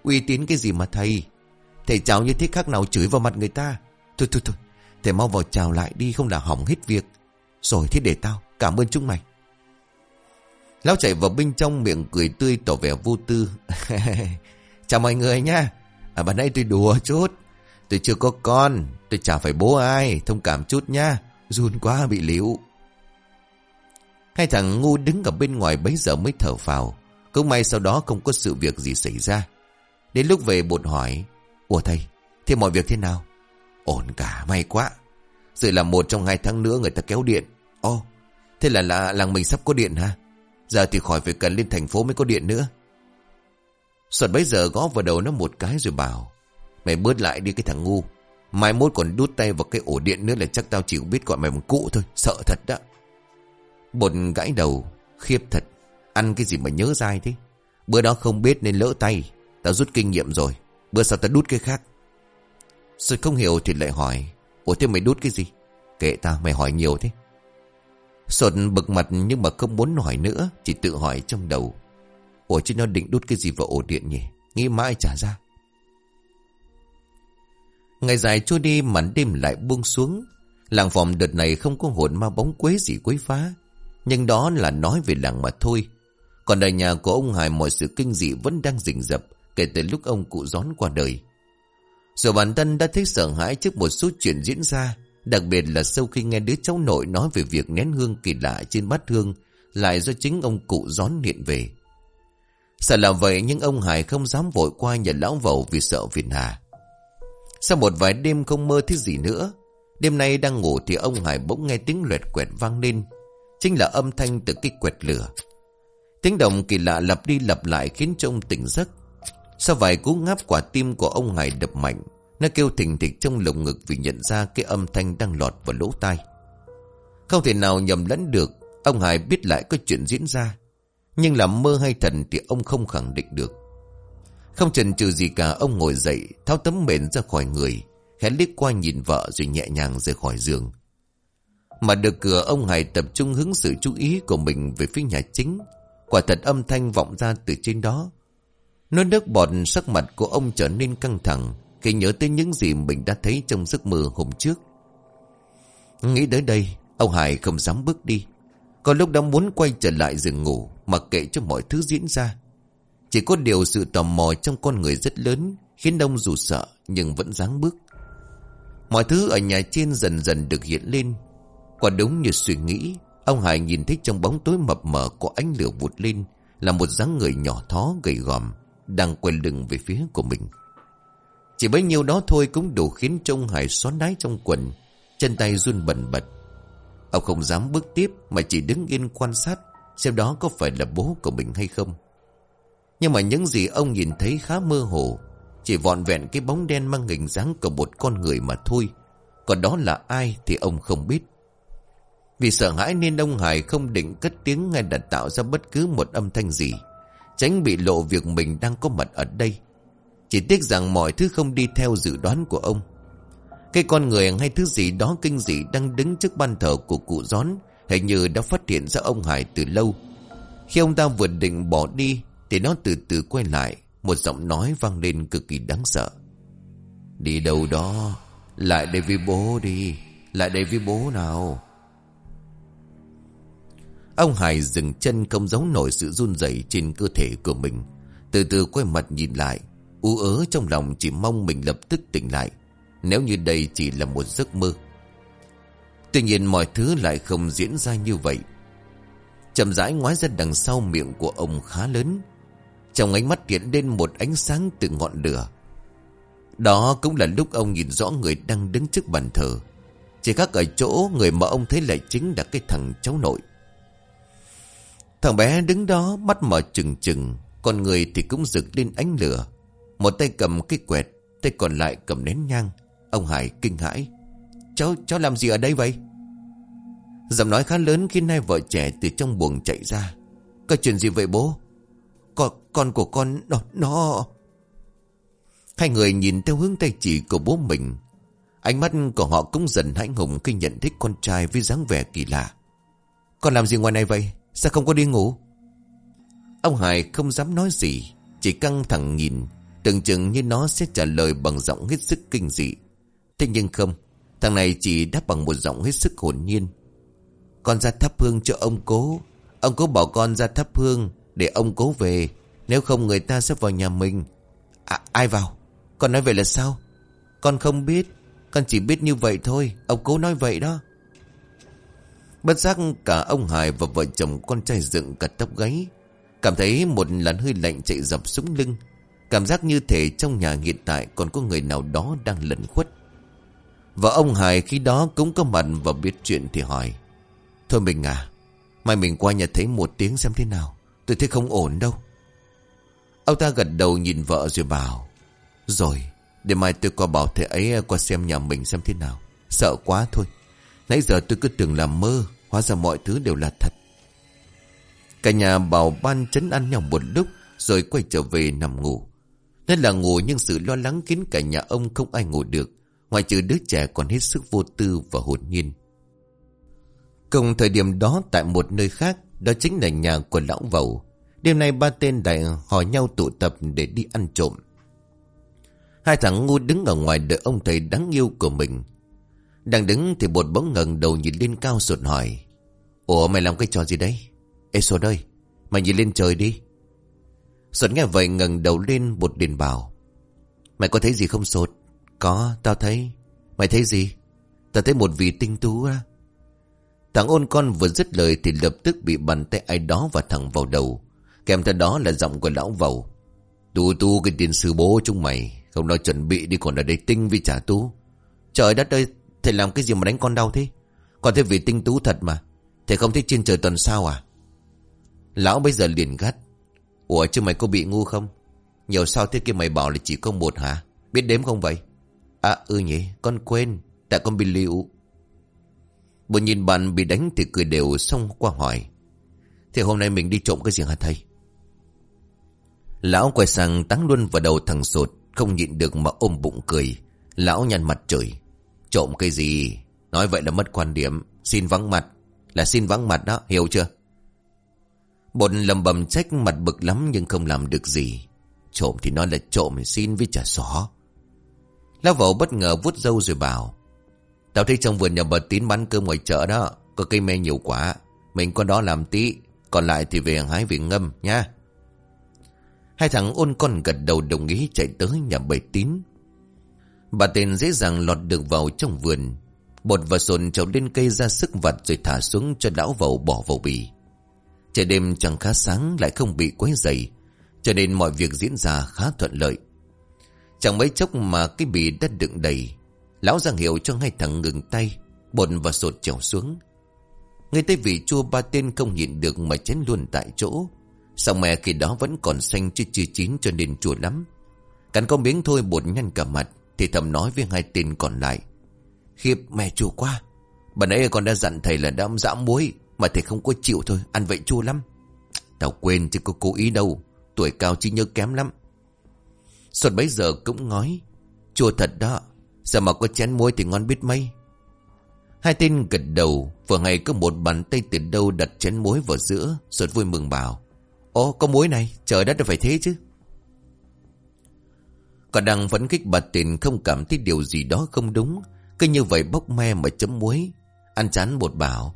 Uy tín cái gì mà thầy? Thầy chào như thế khác nào chửi vào mặt người ta. Thôi thôi thôi. Thầy mau vào chào lại đi không là hỏng hết việc. Rồi thế để tao. Cảm ơn chúng mày. Lão chạy vào bên trong miệng cười tươi tỏ vẻ vô tư. chào mọi người nha. À bà nãy tôi đùa chút. Tôi chưa có con. Tôi chả phải bố ai. Thông cảm chút nha. Run quá bị liễu. Hai thằng ngu đứng ở bên ngoài bấy giờ mới thở phào. Cũng may sau đó không có sự việc gì xảy ra. Đến lúc về bột hỏi. Ủa thầy, thế mọi việc thế nào? Ổn cả, may quá. Rồi là một trong hai tháng nữa người ta kéo điện. Ồ, thế là, là làng mình sắp có điện ha. Giờ thì khỏi phải cần lên thành phố mới có điện nữa. Soạt bấy giờ gõ vào đầu nó một cái rồi bảo. Mày bớt lại đi cái thằng ngu. Mai mốt còn đút tay vào cái ổ điện nữa là chắc tao chỉ biết gọi mày bằng cụ thôi. Sợ thật đó. Bột gãi đầu. Khiếp thật. Ăn cái gì mà nhớ dai thế. Bữa đó không biết nên lỡ tay. Tao rút kinh nghiệm rồi. Bữa sau tao đút cái khác. Sự không hiểu thì lại hỏi. Ủa thế mày đút cái gì? Kệ tao, mày hỏi nhiều thế. Sột bực mặt nhưng mà không muốn hỏi nữa. Chỉ tự hỏi trong đầu. Ủa chứ nó định đút cái gì vào ổ điện nhỉ? Nghĩ mãi trả ra. Ngày dài trôi đi màn đêm lại buông xuống. Làng phòng đợt này không có hồn ma bóng quế gì quấy phá. Nhưng đó là nói về làng mà thôi. Còn ở nhà của ông Hải mọi sự kinh dị vẫn đang rình rập kể từ lúc ông cụ gión qua đời. Rồi bản thân đã thấy sợ hãi trước một số chuyện diễn ra, đặc biệt là sau khi nghe đứa cháu nội nói về việc nén hương kỳ lạ trên bát hương lại do chính ông cụ gión hiện về. Sợ là vậy nhưng ông Hải không dám vội qua nhà lão vầu vì sợ phiền hà. Sau một vài đêm không mơ thấy gì nữa, đêm nay đang ngủ thì ông Hải bỗng nghe tiếng luet quẹt vang lên, chính là âm thanh từ cái quẹt lửa. Tiếng động kỳ lạ lặp đi lặp lại khiến cho ông tỉnh giấc. Sau vài cú ngáp quả tim của ông Hải đập mạnh, nó kêu thình thịch trong lồng ngực vì nhận ra cái âm thanh đang lọt vào lỗ tai. Không thể nào nhầm lẫn được, ông Hải biết lại có chuyện diễn ra. Nhưng làm mơ hay thần thì ông không khẳng định được. Không chần chừ gì cả ông ngồi dậy, tháo tấm mền ra khỏi người, khẽ liếc qua nhìn vợ rồi nhẹ nhàng rời khỏi giường. Mà được cửa ông Hải tập trung hứng sự chú ý của mình về phía nhà chính. Quả thật âm thanh vọng ra từ trên đó. Nó nước bọt sắc mặt của ông trở nên căng thẳng khi nhớ tới những gì mình đã thấy trong giấc mơ hôm trước. Nghĩ tới đây, ông Hải không dám bước đi. có lúc đã muốn quay trở lại giường ngủ, mặc kệ cho mọi thứ diễn ra. Chỉ có điều sự tò mò trong con người rất lớn, khiến ông dù sợ nhưng vẫn dáng bước. Mọi thứ ở nhà trên dần dần được hiện lên. Quả đúng như suy nghĩ, ông Hải nhìn thấy trong bóng tối mập mờ có ánh lửa vụt lên là một dáng người nhỏ thó gầy gòm đang quay lưng về phía của mình. Chỉ bấy nhiêu đó thôi cũng đủ khiến trông Hải xóa đáy trong quần, chân tay run bần bật. Ông không dám bước tiếp mà chỉ đứng yên quan sát xem đó có phải là bố của mình hay không. Nhưng mà những gì ông nhìn thấy khá mơ hồ, chỉ vọn vẹn cái bóng đen mang hình dáng của một con người mà thôi. Còn đó là ai thì ông không biết. Vì sợ hãi nên ông Hải không định cất tiếng ngay đặt tạo ra bất cứ một âm thanh gì. Tránh bị lộ việc mình đang có mặt ở đây. Chỉ tiếc rằng mọi thứ không đi theo dự đoán của ông. Cái con người hay thứ gì đó kinh dị đang đứng trước ban thờ của cụ gión hình như đã phát hiện ra ông Hải từ lâu. Khi ông ta vừa định bỏ đi thì nó từ từ quay lại một giọng nói vang lên cực kỳ đáng sợ. Đi đâu đó, lại đây với bố đi, lại đây với bố nào. Ông Hải dừng chân không giấu nổi sự run rẩy trên cơ thể của mình. Từ từ quay mặt nhìn lại, u ớ trong lòng chỉ mong mình lập tức tỉnh lại. Nếu như đây chỉ là một giấc mơ. Tuy nhiên mọi thứ lại không diễn ra như vậy. Chậm rãi ngoái ra đằng sau miệng của ông khá lớn. Trong ánh mắt hiện lên một ánh sáng từ ngọn lửa. Đó cũng là lúc ông nhìn rõ người đang đứng trước bàn thờ. Chỉ khác ở chỗ người mà ông thấy lại chính là cái thằng cháu nội. Thằng bé đứng đó mắt mở trừng trừng, con người thì cũng rực lên ánh lửa. Một tay cầm cái quẹt, tay còn lại cầm nén nhang. Ông Hải kinh hãi. cháu, cháu làm gì ở đây vậy Giọng nói khá lớn khi nay vợ trẻ từ trong buồng chạy ra Có chuyện gì vậy bố con, con của con nó, nó. Hai người nhìn theo hướng tay chỉ của bố mình. Ánh mắt của họ cũng dần hãnh hùng khi nhận thích con trai với dáng vẻ kỳ lạ. Con làm gì ngoài này vậy? Sao không có đi ngủ? Ông Hải không dám nói gì Chỉ căng thẳng nhìn Tưởng chừng như nó sẽ trả lời bằng giọng hết sức kinh dị. Thế nhưng không Thằng này chỉ đáp bằng một giọng hết sức hồn nhiên. Con ra thắp hương cho ông cố. Ông cố bảo con ra thắp hương. Để ông cố về. Nếu không người ta sẽ vào nhà mình. À, Ai vào? Con nói vậy là sao? Con không biết. Con chỉ biết như vậy thôi. Ông cố nói vậy đó. Bất giác cả ông Hải và vợ chồng con trai dựng cả tóc gáy. Cảm thấy một làn hơi lạnh chạy dọc xuống lưng. Cảm giác như thể trong nhà hiện tại còn có người nào đó đang lẩn khuất. Và ông Hải khi đó cũng có mặt và biết chuyện thì hỏi. Thôi mình à Mai mình qua nhà thấy một tiếng xem thế nào. Tôi thấy không ổn đâu. Ông ta gật đầu nhìn vợ rồi bảo, Rồi, Để mai tôi qua bảo thầy ấy à, qua xem nhà mình xem thế nào. Sợ quá thôi. Nãy giờ tôi cứ tưởng là mơ, Hóa ra mọi thứ đều là thật. Cả nhà bảo ban chấn ăn nhau một lúc, Rồi quay trở về nằm ngủ. Nên là ngủ nhưng sự lo lắng khiến cả nhà ông không ai ngủ được Ngoài trừ đứa trẻ còn hết sức vô tư và hồn nhiên. Cùng thời điểm đó, tại một nơi khác đó chính là nhà của lão vầu. Đêm nay ba tên đại hỏi nhau tụ tập để đi ăn trộm. Hai thằng ngu đứng ở ngoài đợi ông thầy đáng yêu của mình. Đang đứng thì bột bóng ngẩng đầu nhìn lên cao sột hỏi. Ủa, mày làm cái trò gì đấy? Ê, sột ơi, Mày nhìn lên trời đi. Sột nghe vậy ngẩng đầu lên bột liền bảo. Mày có thấy gì không, sột? Có, tao thấy. Mày thấy gì? Tao thấy một vị tinh tú á. Thằng ôn con vừa dứt lời thì lập tức bị bàn tay ai đó và thẳng vào đầu. Kèm theo đó là giọng của lão vầu. Tu tu cái tiền sư bố chúng mày. Không nói chuẩn bị đi còn ở đây tinh vì trả tu. Trời đất ơi, thầy làm cái gì mà đánh con đau thế? Còn thế vì tinh tú thật mà. Thầy không thích trên trời tuần sao à? Lão bây giờ liền gắt. Ủa chứ mày có bị ngu không? Nhiều sao thế kia mày bảo là chỉ có một hả? Biết đếm không vậy? À ừ nhỉ, con quên. Tại con bị liệu. Bộ nhìn bạn bị đánh thì cười đều xong qua hỏi. Thì hôm nay mình đi trộm cái gì hả thầy? Lão quay sang táng luôn vào đầu thằng sột, không nhịn được mà ôm bụng cười. Lão nhăn mặt trời. Trộm cái gì? Nói vậy là mất quan điểm. Xin vắng mặt. Là xin vắng mặt đó, hiểu chưa? Bột lầm bầm trách mặt bực lắm nhưng không làm được gì. Trộm thì nói là trộm xin với trả xó. Lão vẩu bất ngờ vuốt dâu rồi bảo. Tao thấy trong vườn nhà bà Tín bán cơm ngoài chợ đó, Có cây me nhiều quá. Mình con đó làm tí, Còn lại thì về hái về ngâm nha. Hai thằng ôn con gật đầu đồng ý chạy tới nhà bà Tín. Bà tên dễ dàng lọt được vào trong vườn. Bột và sồn trầu lên cây ra sức vặt rồi thả xuống cho lão vầu bỏ vào bì. Trời đêm chẳng khá sáng lại không bị quấy dày Cho nên mọi việc diễn ra khá thuận lợi. Chẳng mấy chốc mà cái bì đã đựng đầy Lão giang hiệu cho hai thằng ngừng tay bồn và sột trèo xuống. Người Tây vị chua ba tên không nhịn được Mà chén luôn tại chỗ. Sao mẹ khi đó vẫn còn xanh chứ chưa chín Cho nên chua lắm. Cắn con miếng thôi bột nhăn cả mặt, Thì thầm nói với hai tên còn lại. Khiếp, mẹ chua quá. Bà nãy con đã dặn thầy là đã dã muối, Mà thầy không có chịu thôi, Ăn vậy chua lắm. Tao quên chứ có cố ý đâu, Tuổi cao chỉ nhớ kém lắm. Sột bấy giờ cũng nói Chua thật đó Sao mà có chén muối thì ngon biết mấy? Hai tên gật đầu, Vừa hay có một bàn tay từ đâu đặt chén muối vào giữa, Rồi vui mừng bảo, Ồ, có muối này, Trời đất đã phải thế chứ. Còn đang phấn khích, bà tiền không cảm thấy điều gì đó không đúng, Cứ như vậy bốc me mà chấm muối, Ăn chán bột bảo,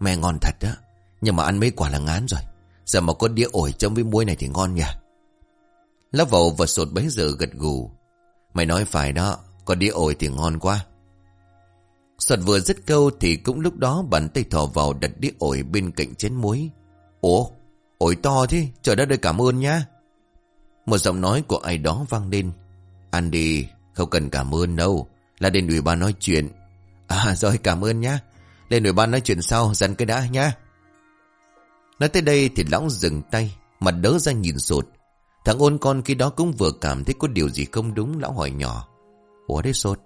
Me ngon thật á, Nhưng mà ăn mấy quả là ngán rồi Giờ mà có đĩa ổi chấm với muối này thì ngon nhỉ? Lá vào và sột bấy giờ gật gù, Mày nói phải đó có đĩa ổi thì ngon quá Soạt vừa dứt câu thì cũng lúc đó bàn tay thò vào đặt đĩa ổi bên cạnh chén muối. ủa, ổi to thế, trời đất ơi cảm ơn nhá. Một giọng nói của ai đó vang lên. Ăn đi, không cần cảm ơn đâu, là đến ủy ban nói chuyện. À rồi cảm ơn nhá, lên ủy ban nói chuyện sau, dặn cái đã nhá. Nói tới đây thì lão dừng tay, mặt đỡ ra nhìn sột. Thằng ôn con khi đó cũng vừa cảm thấy có điều gì không đúng, lão hỏi nhỏ. Ủa đấy sột.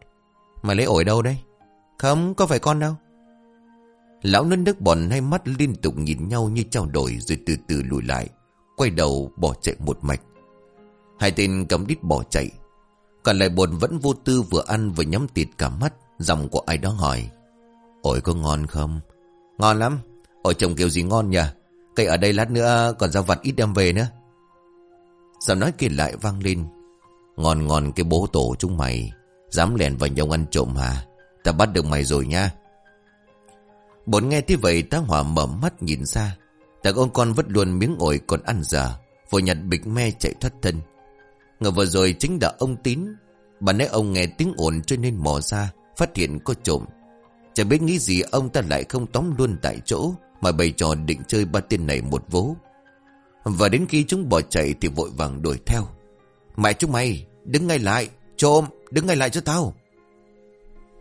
Mày lấy ổi đâu đấy? Không có phải con đâu. Lão nân nước bọn hai mắt liên tục nhìn nhau như trao đổi Rồi từ từ lùi lại, Quay đầu bỏ chạy một mạch. Hai tên cầm đít bỏ chạy. Còn lại bồn vẫn vô tư vừa ăn vừa nhắm tịt cả mắt Dòng của ai đó hỏi. Ổi có ngon không? Ngon lắm. Ổi trồng kiểu gì ngon nhỉ? Cây ở đây lát nữa còn ra vặt ít đem về nữa. Giọng nói kia lại vang lên. Ngon ngon cái bố tổ chúng mày. Dám lèn vào nhông ăn trộm hả? Ta bắt được mày rồi nha. Bốn nghe thế vậy, tá hỏa mở mắt nhìn ra. Ta ông con vứt luôn miếng ổi còn ăn dở vừa nhặt bịch me chạy thoát thân. Ngờ vừa rồi chính là ông Tín. Bà nãy ông nghe tiếng ồn cho nên mò ra, Phát hiện có trộm. Chẳng biết nghĩ gì, ông ta lại không tóm luôn tại chỗ, Mà bày trò định chơi ba tên này một vố. Và đến khi chúng bỏ chạy Thì vội vàng đuổi theo. Mẹ chúng mày, đứng ngay lại. Trộm đứng ngay lại cho tao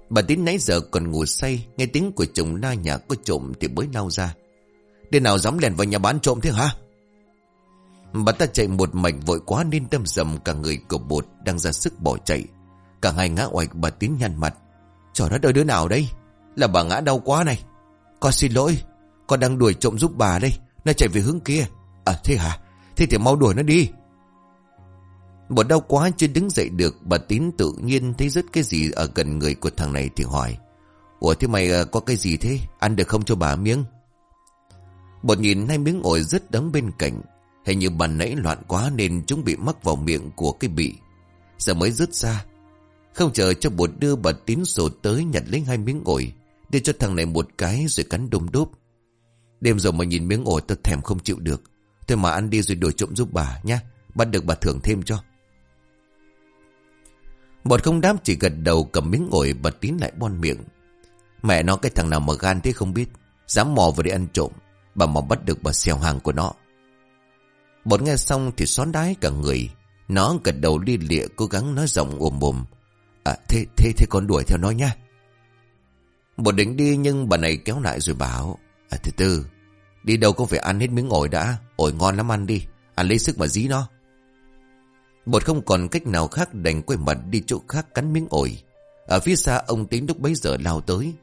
Bà Tín nãy giờ còn ngủ say, Nghe tiếng của chồng la nhà có trộm Thì mới lao ra Đêm nào dám lèn vào nhà bán trộm thế hả Bà ta chạy một mạch vội quá nên tâm dầm cả người của bột đang ra sức bỏ chạy. Cả hai ngã oạch bà tín nhăn mặt. Trời đất ơi, đứa nào đây? Là bà ngã đau quá này. Con xin lỗi. Con đang đuổi trộm giúp bà đây. Nó chạy về hướng kia. À thế hả? Thế thì mau đuổi nó đi. Bột đau quá chưa đứng dậy được. Bà tín tự nhiên thấy rất cái gì ở gần người của thằng này thì hỏi. Ủa thế mày ờ, có cái gì thế? Ăn được không cho bà miếng? Bột nhìn hai miếng ổi rất đắng bên cạnh Hình như bà nãy loạn quá nên chúng bị mắc vào miệng của cái bị. Giờ mới rứt ra. Không chờ cho bột đưa, bà tín sổ tới nhặt lấy hai miếng ổi. Đưa cho thằng này một cái rồi cắn đôm đốp. Đêm rồi mà nhìn miếng ổi tôi thèm không chịu được. Thôi mà ăn đi rồi đổi trộm giúp bà nhá. Bắt được bà thưởng thêm cho bọn không đáp chỉ gật đầu cầm miếng ổi bật tín lại bon miệng. Mẹ nó cái thằng nào mà gan thế không biết. Dám mò vào để ăn trộm. Bà mò bắt được bà xèo hàng của nó. bọn nghe xong thì xón đái cả người. Nó gật đầu đi lịa cố gắng nói giọng ồm ồm. À thế, thế, thế con đuổi theo nó nha. bọn định đi nhưng bà này kéo lại rồi bảo. À thứ tư, đi đâu cũng phải ăn hết miếng ổi đã. Ổi ngon lắm ăn đi. Ăn lấy sức mà dí nó. Bột không còn cách nào khác đành quay mặt đi chỗ khác cắn miếng ổi. Ở phía xa ông tính lúc bấy giờ lao tới.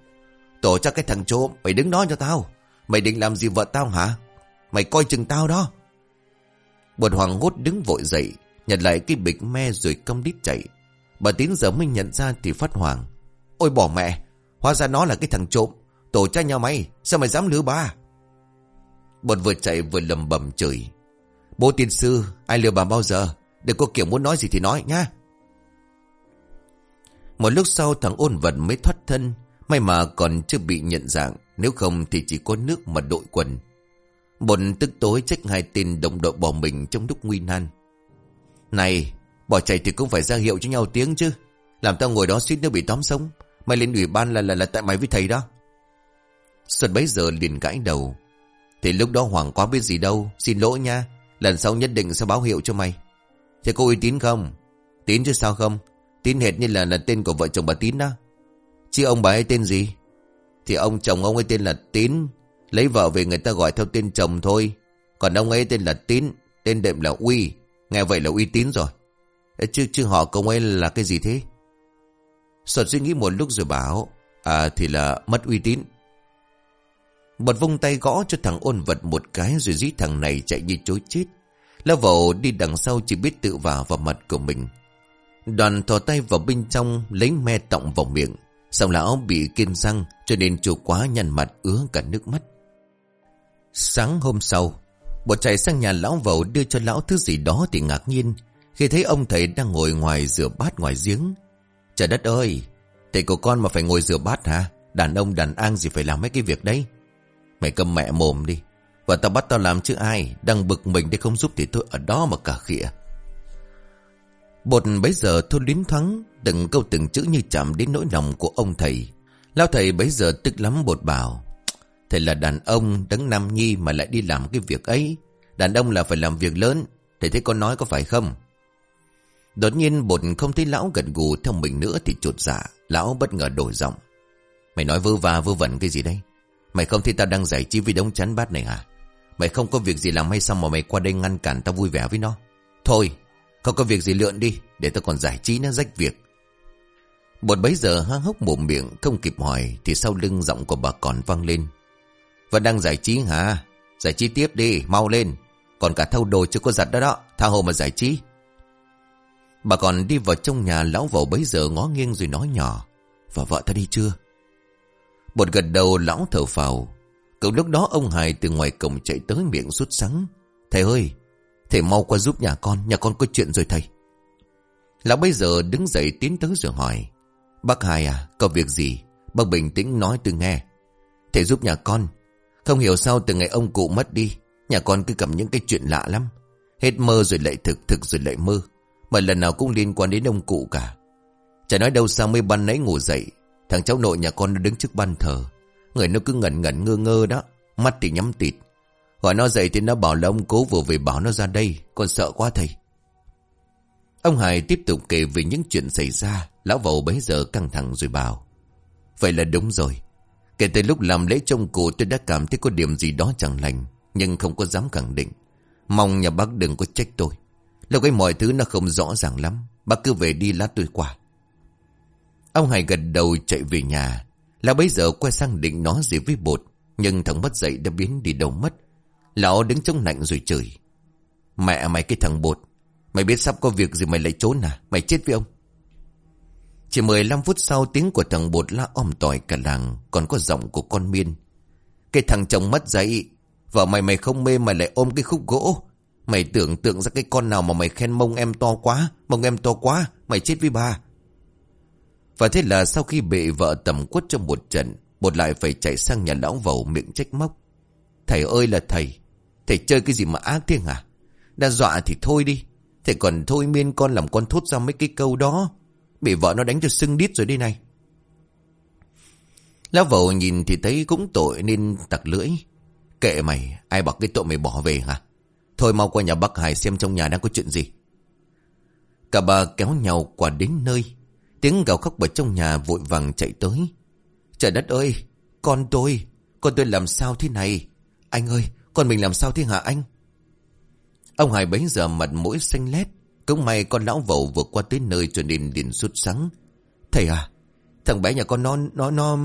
Tổ cho cái thằng trộm, mày đứng đó cho tao. Mày định làm gì vợ tao hả? Mày coi chừng tao đó. Bột hoàng hốt đứng vội dậy, nhặt lại cái bịch me rồi cong đít chạy. Bà Tín giờ mới nhận ra thì phát hoàng. Ôi bỏ mẹ, hóa ra nó là cái thằng trộm. Tổ cha nhà mày, sao mày dám lừa ba? Bột vừa chạy vừa lầm bầm chửi. Bố tiên sư, ai lừa bà bao giờ? Đừng có kiểu muốn nói gì thì nói nha. Một lúc sau thằng ôn vật mới thoát thân. May mà còn chưa bị nhận dạng. Nếu không thì chỉ có nước mà đội quần. bồn tức tối trách hai tên đồng đội bỏ mình trong lúc nguy nan. Này, bỏ chạy thì cũng phải ra hiệu cho nhau tiếng chứ. Làm tao ngồi đó suýt nữa bị tóm sống. Mày lên ủy ban là là là tại mày với thầy đó. Xuân bấy giờ liền gãi đầu. Thì lúc đó Hoàng quá biết gì đâu. Xin lỗi nha. Lần sau nhất định sẽ báo hiệu cho mày. Thế cô uy tín không? Tín chứ sao không? Tín hệt như là là tên của vợ chồng bà Tín đó. Chứ ông bà ấy tên gì? Thì ông chồng ông ấy tên là Tín Lấy vợ về người ta gọi theo tên chồng thôi Còn ông ấy tên là Tín, Tên đệm là Uy Nghe vậy là uy tín rồi Chứ chứ họ công ấy là cái gì thế Sột suy nghĩ một lúc rồi bảo À thì là mất uy tín Bật vung tay gõ cho thằng ôn vật một cái Rồi dí thằng này chạy như chối chết Lão vầu đi đằng sau chỉ biết tự vào vào mặt của mình Đoàn thò tay vào bên trong Lấy me tọng vào miệng Xong lão bị kiên răng Cho nên chủ quá nhăn mặt ứa cả nước mắt Sáng hôm sau, bộ chạy sang nhà lão vầu đưa cho lão thứ gì đó thì ngạc nhiên khi thấy ông thầy đang ngồi ngoài rửa bát ngoài giếng. Trời đất ơi, thầy của con mà phải ngồi rửa bát hả? Đàn ông đàn an gì phải làm mấy cái việc đấy? Mày cầm mẹ mồm đi. Và tao bắt tao làm chứ ai, đang bực mình để không giúp thì tôi ở đó mà cả khịa. Bột bấy giờ thôi luyến thoáng, từng câu từng chữ như chạm đến nỗi lòng của ông thầy. Lão thầy bấy giờ tức lắm bột bảo. Thầy là đàn ông đấng nam nhi mà lại đi làm cái việc ấy. Đàn ông là phải làm việc lớn. Thầy thấy con nói có phải không? Đột nhiên bột không thấy lão gần gù theo mình nữa thì chuột dạ. Lão bất ngờ đổi giọng. Mày nói vơ va vơ vẩn cái gì đây? Mày không thấy tao đang giải trí với đống chán bát này hả? Mày không có việc gì làm hay sao mà mày qua đây ngăn cản tao vui vẻ với nó? Thôi, không có việc gì lượn đi, để tao còn giải trí nó rách việc. Bột bấy giờ há hốc mồm miệng không kịp hỏi thì sau lưng giọng của bà còn vang lên. Vẫn đang giải trí hả? Giải trí tiếp đi, mau lên. Còn cả thâu đồ chưa có giặt đó đó, tha hồ mà giải trí. Bà còn đi vào trong nhà lão vào bấy giờ ngó nghiêng rồi nói nhỏ. Và vợ ta đi chưa? Bột gật đầu lão thở phào. Cậu lúc đó ông Hải từ ngoài cổng chạy tới miệng sút sắng. Thầy ơi, thầy mau qua giúp nhà con, nhà con có chuyện rồi thầy. Lão bây giờ đứng dậy tiến tới rồi hỏi. Bác Hải à, có việc gì? Bác bình tĩnh nói tôi nghe. Thầy giúp nhà con. Không hiểu sao từ ngày ông cụ mất đi, nhà con cứ cầm những cái chuyện lạ lắm. Hết mơ rồi lại thực, thực rồi lại mơ. Mà lần nào cũng liên quan đến ông cụ cả. Chả nói đâu sao mới ban nãy ngủ dậy. Thằng cháu nội nhà con nó đứng trước ban thờ. Người nó cứ ngẩn ngẩn ngơ ngơ đó. Mắt thì nhắm tịt. Gọi nó dậy thì nó bảo là ông cố vừa về bảo nó ra đây. Con sợ quá thầy. Ông Hải tiếp tục kể về những chuyện xảy ra. Lão vầu bấy giờ căng thẳng rồi bảo. Vậy là đúng rồi. Kể từ lúc làm lễ trong cụ tôi đã cảm thấy có điểm gì đó chẳng lành. Nhưng không có dám khẳng định. Mong nhà bác đừng có trách tôi. Lúc ấy mọi thứ nó không rõ ràng lắm. Bác cứ về đi, lát tôi qua. Ông Hải gật đầu chạy về nhà. Lão bấy giờ quay sang định nói gì với bột. Nhưng thằng mất dậy đã biến đi đâu mất. Lão đứng trong lạnh rồi chửi. Mẹ, mày cái thằng bột. Mày biết sắp có việc gì mày lại trốn à? Mày chết với ông. Chỉ 15 phút sau, tiếng của thằng bột la om tỏi cả làng. Còn có giọng của con miên. Cái thằng chồng mất dậy. Vợ mày mày không mê mày lại ôm cái khúc gỗ. Mày tưởng tượng ra cái con nào mà mày khen mông em to quá. Mông em to quá. Mày chết với ba. Và thế là sau khi bị vợ tầm quất trong một trận, bột lại phải chạy sang nhà lão vầu miệng trách móc. Thầy ơi là thầy, thầy chơi cái gì mà ác thế hả? Đã dọa thì thôi đi, thầy còn thôi miên con làm con thốt ra mấy cái câu đó. Bị vợ nó đánh cho sưng đít rồi đây này. Lão vầu nhìn thì thấy cũng tội nên tặc lưỡi. Kệ mày, ai bảo cái tội mày bỏ về hả? Thôi mau qua nhà bác Hải xem trong nhà đang có chuyện gì. Cả bà kéo nhau qua đến nơi. Tiếng gào khóc ở trong nhà vội vàng chạy tới. Trời đất ơi, con tôi, con tôi làm sao thế này? Anh ơi, con mình làm sao thế hả anh? Ông Hải bấy giờ mặt mũi xanh lét. Cũng may con lão vẩu vượt qua tới nơi cho nên điện sút sắng. Thầy à, thằng bé nhà con nó, nó, nó...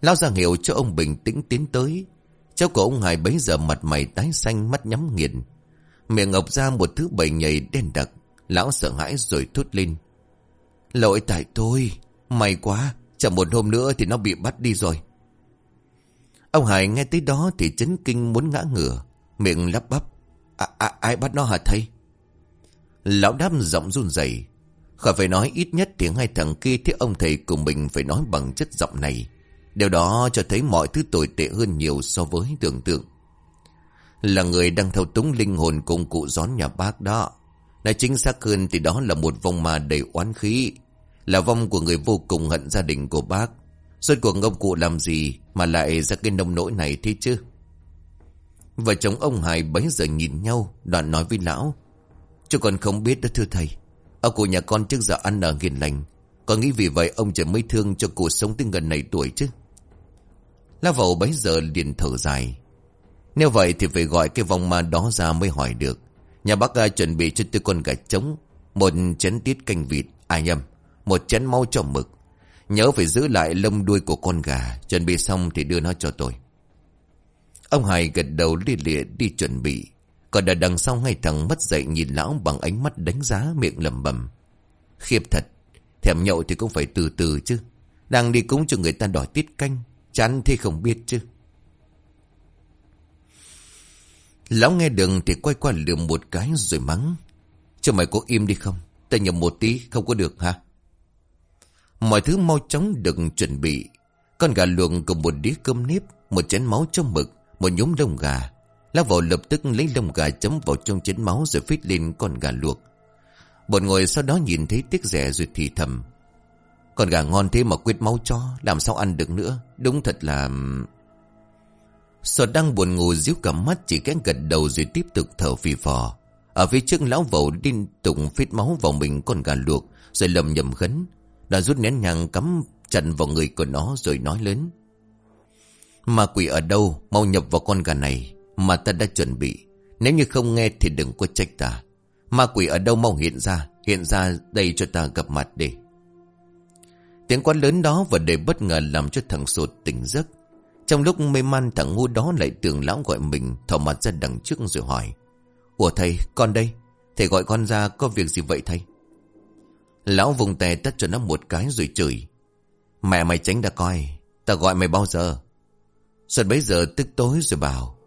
Lão ra hiệu cho ông bình tĩnh tiến tới. Cháu của ông Hải bấy giờ mặt mày tái xanh mắt nhắm nghiền. Miệng ngọc ra một thứ bầy nhầy đen đặc. Lão sợ hãi rồi thốt lên. Lỗi tại tôi. May quá. Chẳng một hôm nữa thì nó bị bắt đi rồi. Ông Hải nghe tới đó thì chấn kinh muốn ngã ngửa. Miệng lắp bắp. À, à, ai bắt nó hả thầy? Lão đáp giọng run rẩy Khỏi phải nói ít nhất thì hai thằng kia thì ông thầy cùng mình phải nói bằng chất giọng này. Điều đó cho thấy mọi thứ tồi tệ hơn nhiều so với tưởng tượng. Là người đang thâu túng linh hồn cùng cụ gión nhà bác đó. Nói chính xác hơn thì đó là một vong ma đầy oán khí. Là vong của người vô cùng hận gia đình của bác. Suốt cuộc ông cụ làm gì mà lại ra cái nông nỗi này thế chứ? Vợ chồng ông Hải bấy giờ nhìn nhau, đoạn nói với lão. Chứ còn không biết đó thưa thầy. Ông cụ nhà con trước giờ ăn ở hiền lành. Con nghĩ vì vậy ông chỉ mới thương cho cụ sống tới gần này tuổi chứ. Lão vẩu bấy giờ liền thở dài. Nếu vậy thì phải gọi cái vong ma đó ra mới hỏi được. Nhà bác à, chuẩn bị cho tôi con gà trống Một chén tiết canh vịt Ai nhầm Một chén mau cho mực. Nhớ phải giữ lại lông đuôi của con gà Chuẩn bị xong thì đưa nó cho tôi. Ông Hải gật đầu li lịa đi chuẩn bị. Còn đợt đằng sau ngay thằng mất dậy Nhìn lão bằng ánh mắt đánh giá miệng lầm bầm Khiếp thật Thèm nhậu thì cũng phải từ từ chứ. Đang đi cúng cho người ta đòi tiết canh Chán thì không biết chứ. Lão nghe đường thì quay qua lườm một cái rồi mắng. Cho mày có im đi không? Ta nhầm một tí không có được hả? Mọi thứ mau chóng được chuẩn bị. Con gà luộc cùng một đĩa cơm nếp, một chén máu trong mực, một nhúm lông gà. Lão vào lập tức lấy lông gà chấm vào trong chén máu rồi phít lên con gà luộc. Bọn ngồi sau đó nhìn thấy tiếc rẻ rồi thì thầm. Con gà ngon thế mà quyết máu cho, làm sao ăn được nữa. Đúng thật là... Sở đang buồn ngủ díu cả mắt chỉ kén gật đầu rồi tiếp tục thở phì phò. Ở phía trước lão vẩu điên tục phết máu vào mình con gà luộc rồi lầm nhầm khấn. Đã rút nén nhang cắm chặt vào người của nó rồi nói lớn. Ma quỷ ở đâu mau nhập vào con gà này mà ta đã chuẩn bị. Nếu như không nghe thì đừng có trách ta. Ma quỷ ở đâu mau hiện ra, hiện ra đây cho ta gặp mặt đi. Tiếng quát lớn đó và để bất ngờ làm cho thằng sột tỉnh giấc. Trong lúc mê man thằng ngu đó lại tưởng lão gọi mình thỏ mặt ra đằng trước rồi hỏi. Ủa thầy, con đây. Thầy gọi con ra có việc gì vậy thầy? Lão vùng tè tắt cho nó một cái rồi chửi. Mẹ mày tránh đã coi. Ta gọi mày bao giờ? Suốt bấy giờ tức tối rồi bảo.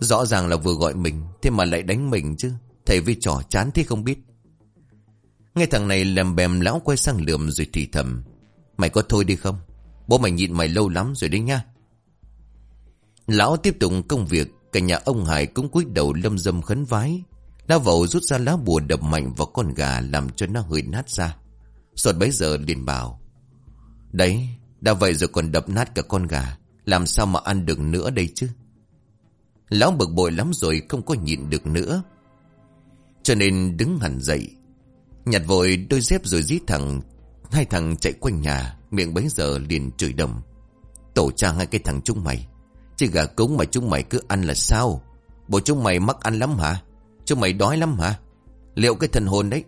Rõ ràng là vừa gọi mình, thế mà lại đánh mình chứ. Thầy vi trò chán thế không biết. Nghe thằng này làm bèm lão quay sang lườm rồi thì thầm. Mày có thôi đi không? Bố mày nhịn mày lâu lắm rồi đấy nha. Lão tiếp tục công việc, cả nhà ông Hải cũng cúi đầu lâm dâm khấn vái. Lão vẩu rút ra lá bùa đập mạnh vào con gà làm cho nó hơi nát ra. Sột bấy giờ liền bảo. Đấy, đã vậy rồi còn đập nát cả con gà. Làm sao mà ăn được nữa đây chứ? Lão bực bội lắm rồi không có nhịn được nữa. Cho nên đứng hẳn dậy. Nhặt vội đôi dép rồi dí thẳng. Hai thằng chạy quanh nhà, miệng bấy giờ liền chửi đầm. Tổ cha hai cái thằng chúng mày. Chứ gà cúng mà chúng mày cứ ăn là sao? Bộ chúng mày mắc ăn lắm hả? Chúng mày đói lắm hả? Liệu cái thần hồn đấy?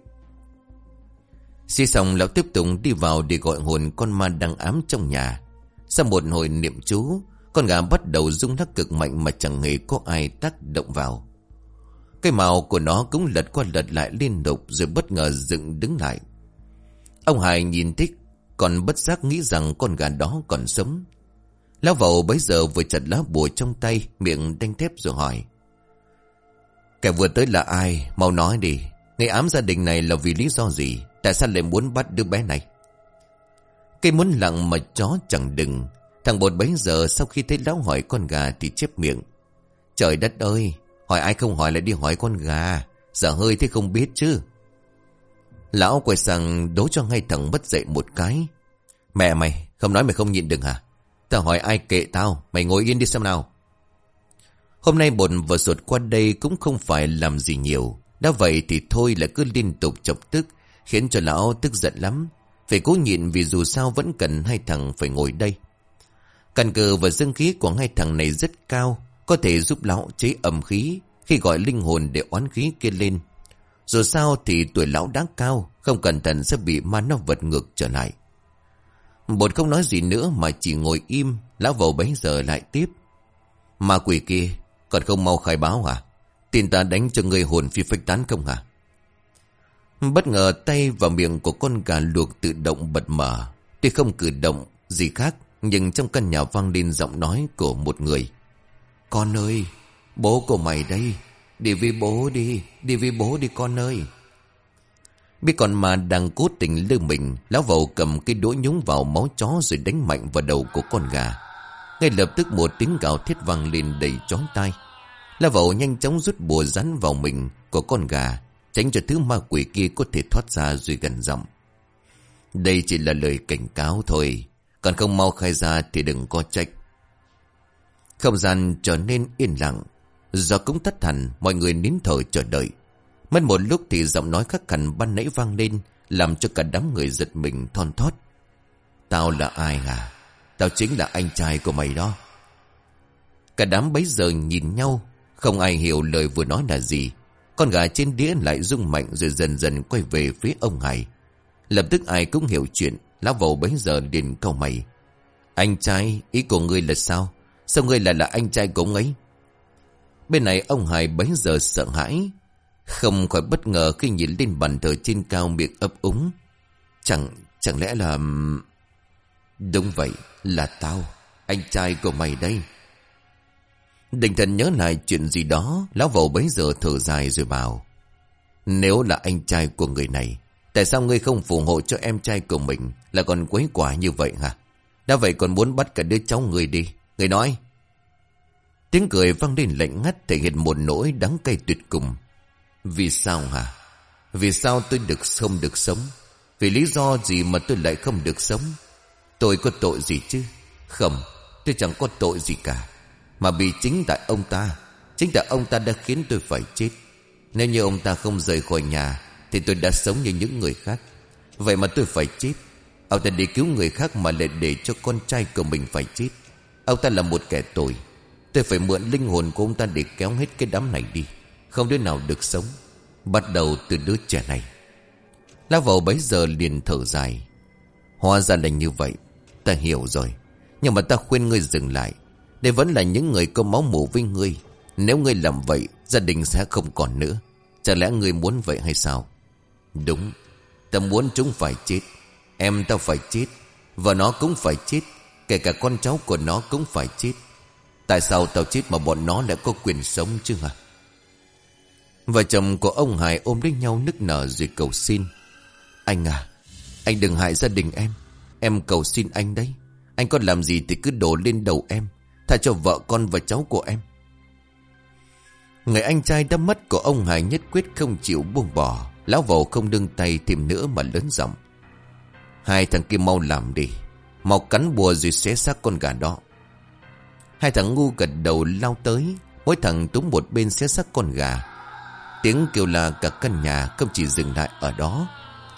Xì xong lão tiếp tục đi vào để gọi hồn con ma đang ám trong nhà. Sau một hồi niệm chú, con gà bắt đầu rung lắc cực mạnh mà chẳng hề có ai tác động vào. Cái màu của nó cũng lật qua lật lại liên tục rồi bất ngờ dựng đứng lại. Ông Hải nhìn thích, còn bất giác nghĩ rằng con gà đó còn sống. Lão vậu bấy giờ vừa chặt lá bùa trong tay, miệng đanh thép rồi hỏi. Kẻ vừa tới là ai? Mau nói đi. Ngày ám gia đình này là vì lý do gì? Tại sao lại muốn bắt đứa bé này? Cây muốn lặng mà chó chẳng đừng. Thằng bột bấy giờ sau khi thấy lão hỏi con gà thì chép miệng. Trời đất ơi! Hỏi ai không hỏi lại đi hỏi con gà. Giờ hơi thế không biết chứ. Lão quay sang đố cho ngay thằng bất dậy một cái. Mẹ mày, không nói mày không nhịn được hả? Tao hỏi ai kệ tao, mày ngồi yên đi xem nào. Hôm nay bồn vừa ruột qua đây cũng không phải làm gì nhiều. Đã vậy thì thôi là cứ liên tục chọc tức, khiến cho lão tức giận lắm. Phải cố nhịn vì dù sao vẫn cần hai thằng phải ngồi đây. Căn cờ và dương khí của hai thằng này rất cao, có thể giúp lão chế ẩm khí khi gọi linh hồn để oán khí kia lên. Dù sao thì tuổi lão đã cao, không cẩn thận sẽ bị ma nó vật ngược trở lại. Bột không nói gì nữa mà chỉ ngồi im, lão vầu bấy giờ lại tiếp. mà quỷ kia, còn không mau khai báo à Tin ta đánh cho người hồn phi phách tán không hả? Bất ngờ tay và miệng của con gà luộc tự động bật mở. Tuy không cử động gì khác, nhưng trong căn nhà vang lên giọng nói của một người. Con ơi, bố của mày đây. Đi với bố đi, đi với bố đi con ơi. Biết con mà đang cố tình lư mình, lão vầu cầm cái đũa nhúng vào máu chó rồi đánh mạnh vào đầu của con gà. Ngay lập tức một tiếng gào thiết vang lên đầy chói tai. Lão vầu nhanh chóng rút bùa rắn vào mình của con gà, tránh cho thứ ma quỷ kia có thể thoát ra rồi gần giọng. Đây chỉ là lời cảnh cáo thôi, còn không mau khai ra thì đừng có trách. Không gian trở nên yên lặng, do cũng tắt hẳn, mọi người nín thở chờ đợi. Mất một lúc thì giọng nói khắc khẳng ban nãy vang lên, làm cho cả đám người giật mình thon thót. Tao là ai hả? Tao chính là anh trai của mày đó. Cả đám bấy giờ nhìn nhau, không ai hiểu lời vừa nói là gì. Con gà trên đĩa lại rung mạnh rồi dần dần quay về phía ông Hải. Lập tức ai cũng hiểu chuyện, lão vầu bấy giờ liền câu mày. Anh trai, ý của ngươi là sao? Sao ngươi lại là anh trai của ông ấy? Bên này ông Hải bấy giờ sợ hãi, không khỏi bất ngờ khi nhìn lên bàn thờ trên cao miệng ấp úng. Chẳng, chẳng lẽ là... Đúng vậy, là tao, anh trai của mày đây. Định thần nhớ lại chuyện gì đó, lão vầu bấy giờ thở dài rồi bảo. Nếu là anh trai của người này, tại sao ngươi không phù hộ cho em trai của mình là còn quấy quả như vậy hả? Đã vậy còn muốn bắt cả đứa cháu người đi. Người nói. Tiếng cười vang lên lạnh ngắt thể hiện một nỗi đắng cay tuyệt cùng. Vì sao hả? Vì sao tôi được không được sống? Vì lý do gì mà tôi lại không được sống? Tôi có tội gì chứ? Không, tôi chẳng có tội gì cả. Mà vì chính tại ông ta, chính tại ông ta đã khiến tôi phải chết. Nếu như ông ta không rời khỏi nhà, thì tôi đã sống như những người khác. Vậy mà tôi phải chết. Ông ta đi cứu người khác mà lại để cho con trai của mình phải chết. Ông ta là một kẻ tội. Tôi phải mượn linh hồn của ông ta để kéo hết cái đám này đi. Không đứa nào được sống. Bắt đầu từ đứa trẻ này. Lão vào bấy giờ liền thở dài. Hóa ra là như vậy. Ta hiểu rồi. Nhưng mà ta khuyên ngươi dừng lại. Đây vẫn là những người có máu mủ với ngươi. Nếu ngươi làm vậy, Gia đình sẽ không còn nữa. Chả lẽ ngươi muốn vậy hay sao? Đúng. Ta muốn chúng phải chết. Em ta phải chết. Và nó cũng phải chết. Kể cả con cháu của nó cũng phải chết. Tại sao tao chết mà bọn nó lại có quyền sống chứ hả? Vợ chồng của ông Hải ôm lấy nhau nức nở rồi cầu xin. Anh à Anh đừng hại gia đình em. Em cầu xin anh đấy. Anh có làm gì thì cứ đổ lên đầu em. Tha cho vợ con và cháu của em. Người anh trai đã mất của ông Hải nhất quyết không chịu buông bỏ. Lão vầu không đương tay thêm nữa mà lớn giọng. Hai thằng kia mau làm đi. Mau cắn bùa rồi xé xác con gà đó. Hai thằng ngu gật đầu lao tới. Mỗi thằng túm một bên xé xác con gà. Tiếng kêu là cả căn nhà không chỉ dừng lại ở đó.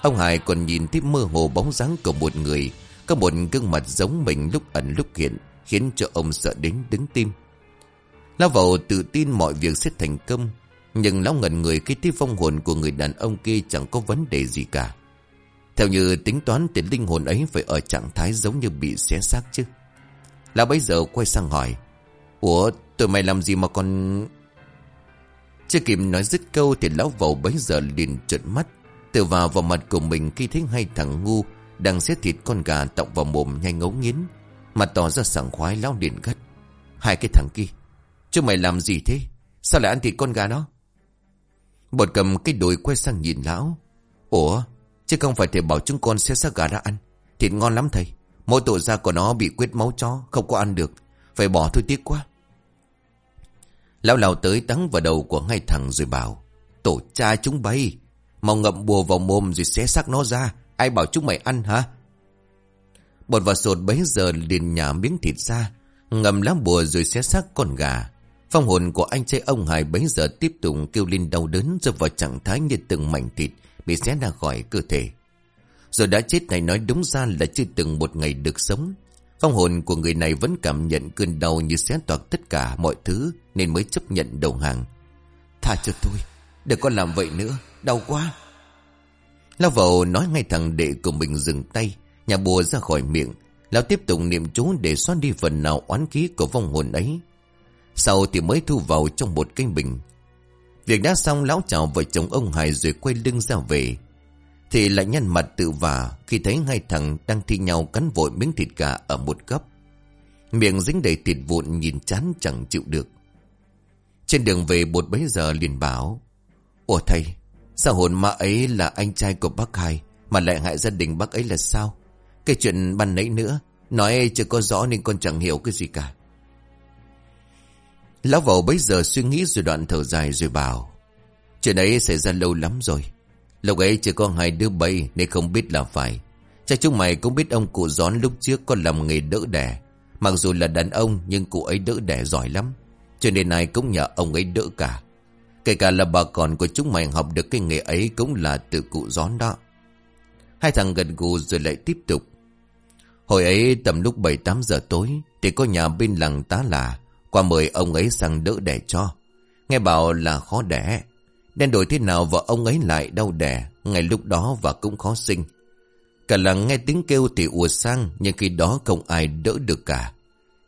Ông Hải còn nhìn thấy mơ hồ bóng dáng của một người, Có một gương mặt giống mình lúc ẩn lúc hiện, Khiến cho ông sợ đến đứng tim. Lão vào tự tin mọi việc sẽ thành công, Nhưng lão ngẩn người khi thấy vong hồn của người đàn ông kia chẳng có vấn đề gì cả. Theo như tính toán thì linh hồn ấy phải ở trạng thái giống như bị xé xác chứ. Lão bây giờ quay sang hỏi, Ủa tụi mày làm gì mà còn... Chưa kịp nói dứt câu thì lão vầu bấy giờ liền trợn mắt. Tự vào vào mặt của mình khi thấy hai thằng ngu Đang xếp thịt con gà tọng vào mồm nhanh ngấu nghiến. Mặt tỏ ra sảng khoái, lão liền gắt. Hai cái thằng kia, Chứ mày làm gì thế? Sao lại ăn thịt con gà đó Bột cầm cái đùi quay sang nhìn lão. Ủa, Chứ không phải thầy bảo chúng con xếp xác gà ra ăn. Thịt ngon lắm thầy. Mỗi tổ da của nó bị quyết máu chó, Không có ăn được. Phải bỏ thôi tiếc quá. Lão lao tới tắng vào đầu của ngay thằng rồi bảo, Tổ cha chúng bay, Mau ngậm bùa vào mồm rồi xé xác nó ra, Ai bảo chúng mày ăn hả? Bột và sột bấy giờ liền nhả miếng thịt ra Ngầm lá bùa rồi xé xác con gà. Phong hồn của anh trai ông Hải bấy giờ tiếp tục kêu lên đau đớn Rồi vào trạng thái như từng mảnh thịt Bị xé ra khỏi cơ thể. Rồi đã chết này nói đúng ra là chưa từng một ngày được sống. Phong hồn của người này vẫn cảm nhận cơn đau như xé toạc tất cả mọi thứ Nên mới chấp nhận đầu hàng. Tha cho tôi, Đừng có làm vậy nữa, Đau quá. Lão vào nói ngay thằng đệ của mình dừng tay, Nhà bùa ra khỏi miệng. Lão tiếp tục niệm chú để xóa đi phần nào oán khí của vong hồn ấy. Sau thì mới thu vào trong một cái bình. Việc đã xong, lão chào vợ chồng ông Hải rồi quay lưng ra về. Thì lại nhăn mặt tự vả Khi thấy hai thằng đang thi nhau cắn vội miếng thịt gà ở một góc. Miệng dính đầy thịt vụn nhìn chán chẳng chịu được. Trên đường về bột bấy giờ liền bảo, Ủa thầy, Sao hồn ma ấy là anh trai của bác hai Mà lại hại gia đình bác ấy là sao? Cái chuyện ban nãy nữa, Nói chưa có rõ nên con chẳng hiểu cái gì cả. Lão vào bấy giờ suy nghĩ rồi đoạn thở dài rồi bảo, Chuyện ấy xảy ra lâu lắm rồi Lúc ấy chỉ có hai đứa bay Nên không biết là phải. Chắc chúng mày cũng biết ông cụ gión lúc trước Có làm nghề đỡ đẻ. Mặc dù là đàn ông, nhưng cụ ấy đỡ đẻ giỏi lắm. Cho nên ai cũng nhờ ông ấy đỡ cả. Kể cả là bà con của chúng mày học được cái nghề ấy Cũng là từ cụ gión đó. Hai thằng gần gù rồi lại tiếp tục. Hồi ấy tầm lúc 7-8 giờ tối, Thì có nhà bên làng tá là, Qua mời ông ấy sang đỡ đẻ cho. Nghe bảo là khó đẻ. Nên đổi thế nào vợ ông ấy lại đau đẻ Ngay lúc đó và cũng khó sinh. Cả làng nghe tiếng kêu thì ùa sang, Nhưng khi đó không ai đỡ được cả.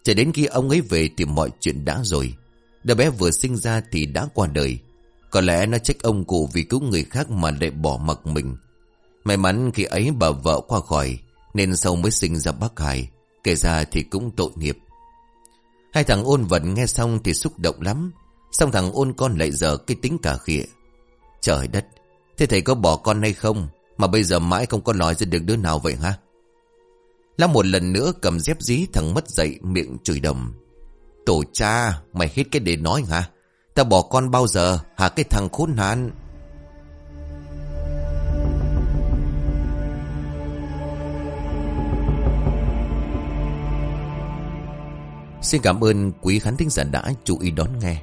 Cho đến khi ông ấy về thì mọi chuyện đã rồi. Đứa bé vừa sinh ra thì đã qua đời. Có lẽ nó trách ông cụ vì cứu người khác mà lại bỏ mặc mình. May mắn khi ấy bà vợ qua khỏi, Nên sau mới sinh ra bác Hải, Kể ra thì cũng tội nghiệp. Hai thằng ôn vận nghe xong thì xúc động lắm. Xong thằng ôn con lại giờ cái tính cả khịa. Trời đất. Thế thầy có bỏ con hay không Mà bây giờ mãi không có nói ra được đứa nào vậy ha Lắm một lần nữa cầm dép dí thằng mất dậy miệng chửi đầm. Tổ cha, Mày hết cái để nói hả? Ta bỏ con bao giờ? Hả cái thằng khốn nạn? Xin cảm ơn quý khán thính giả đã chú ý đón nghe.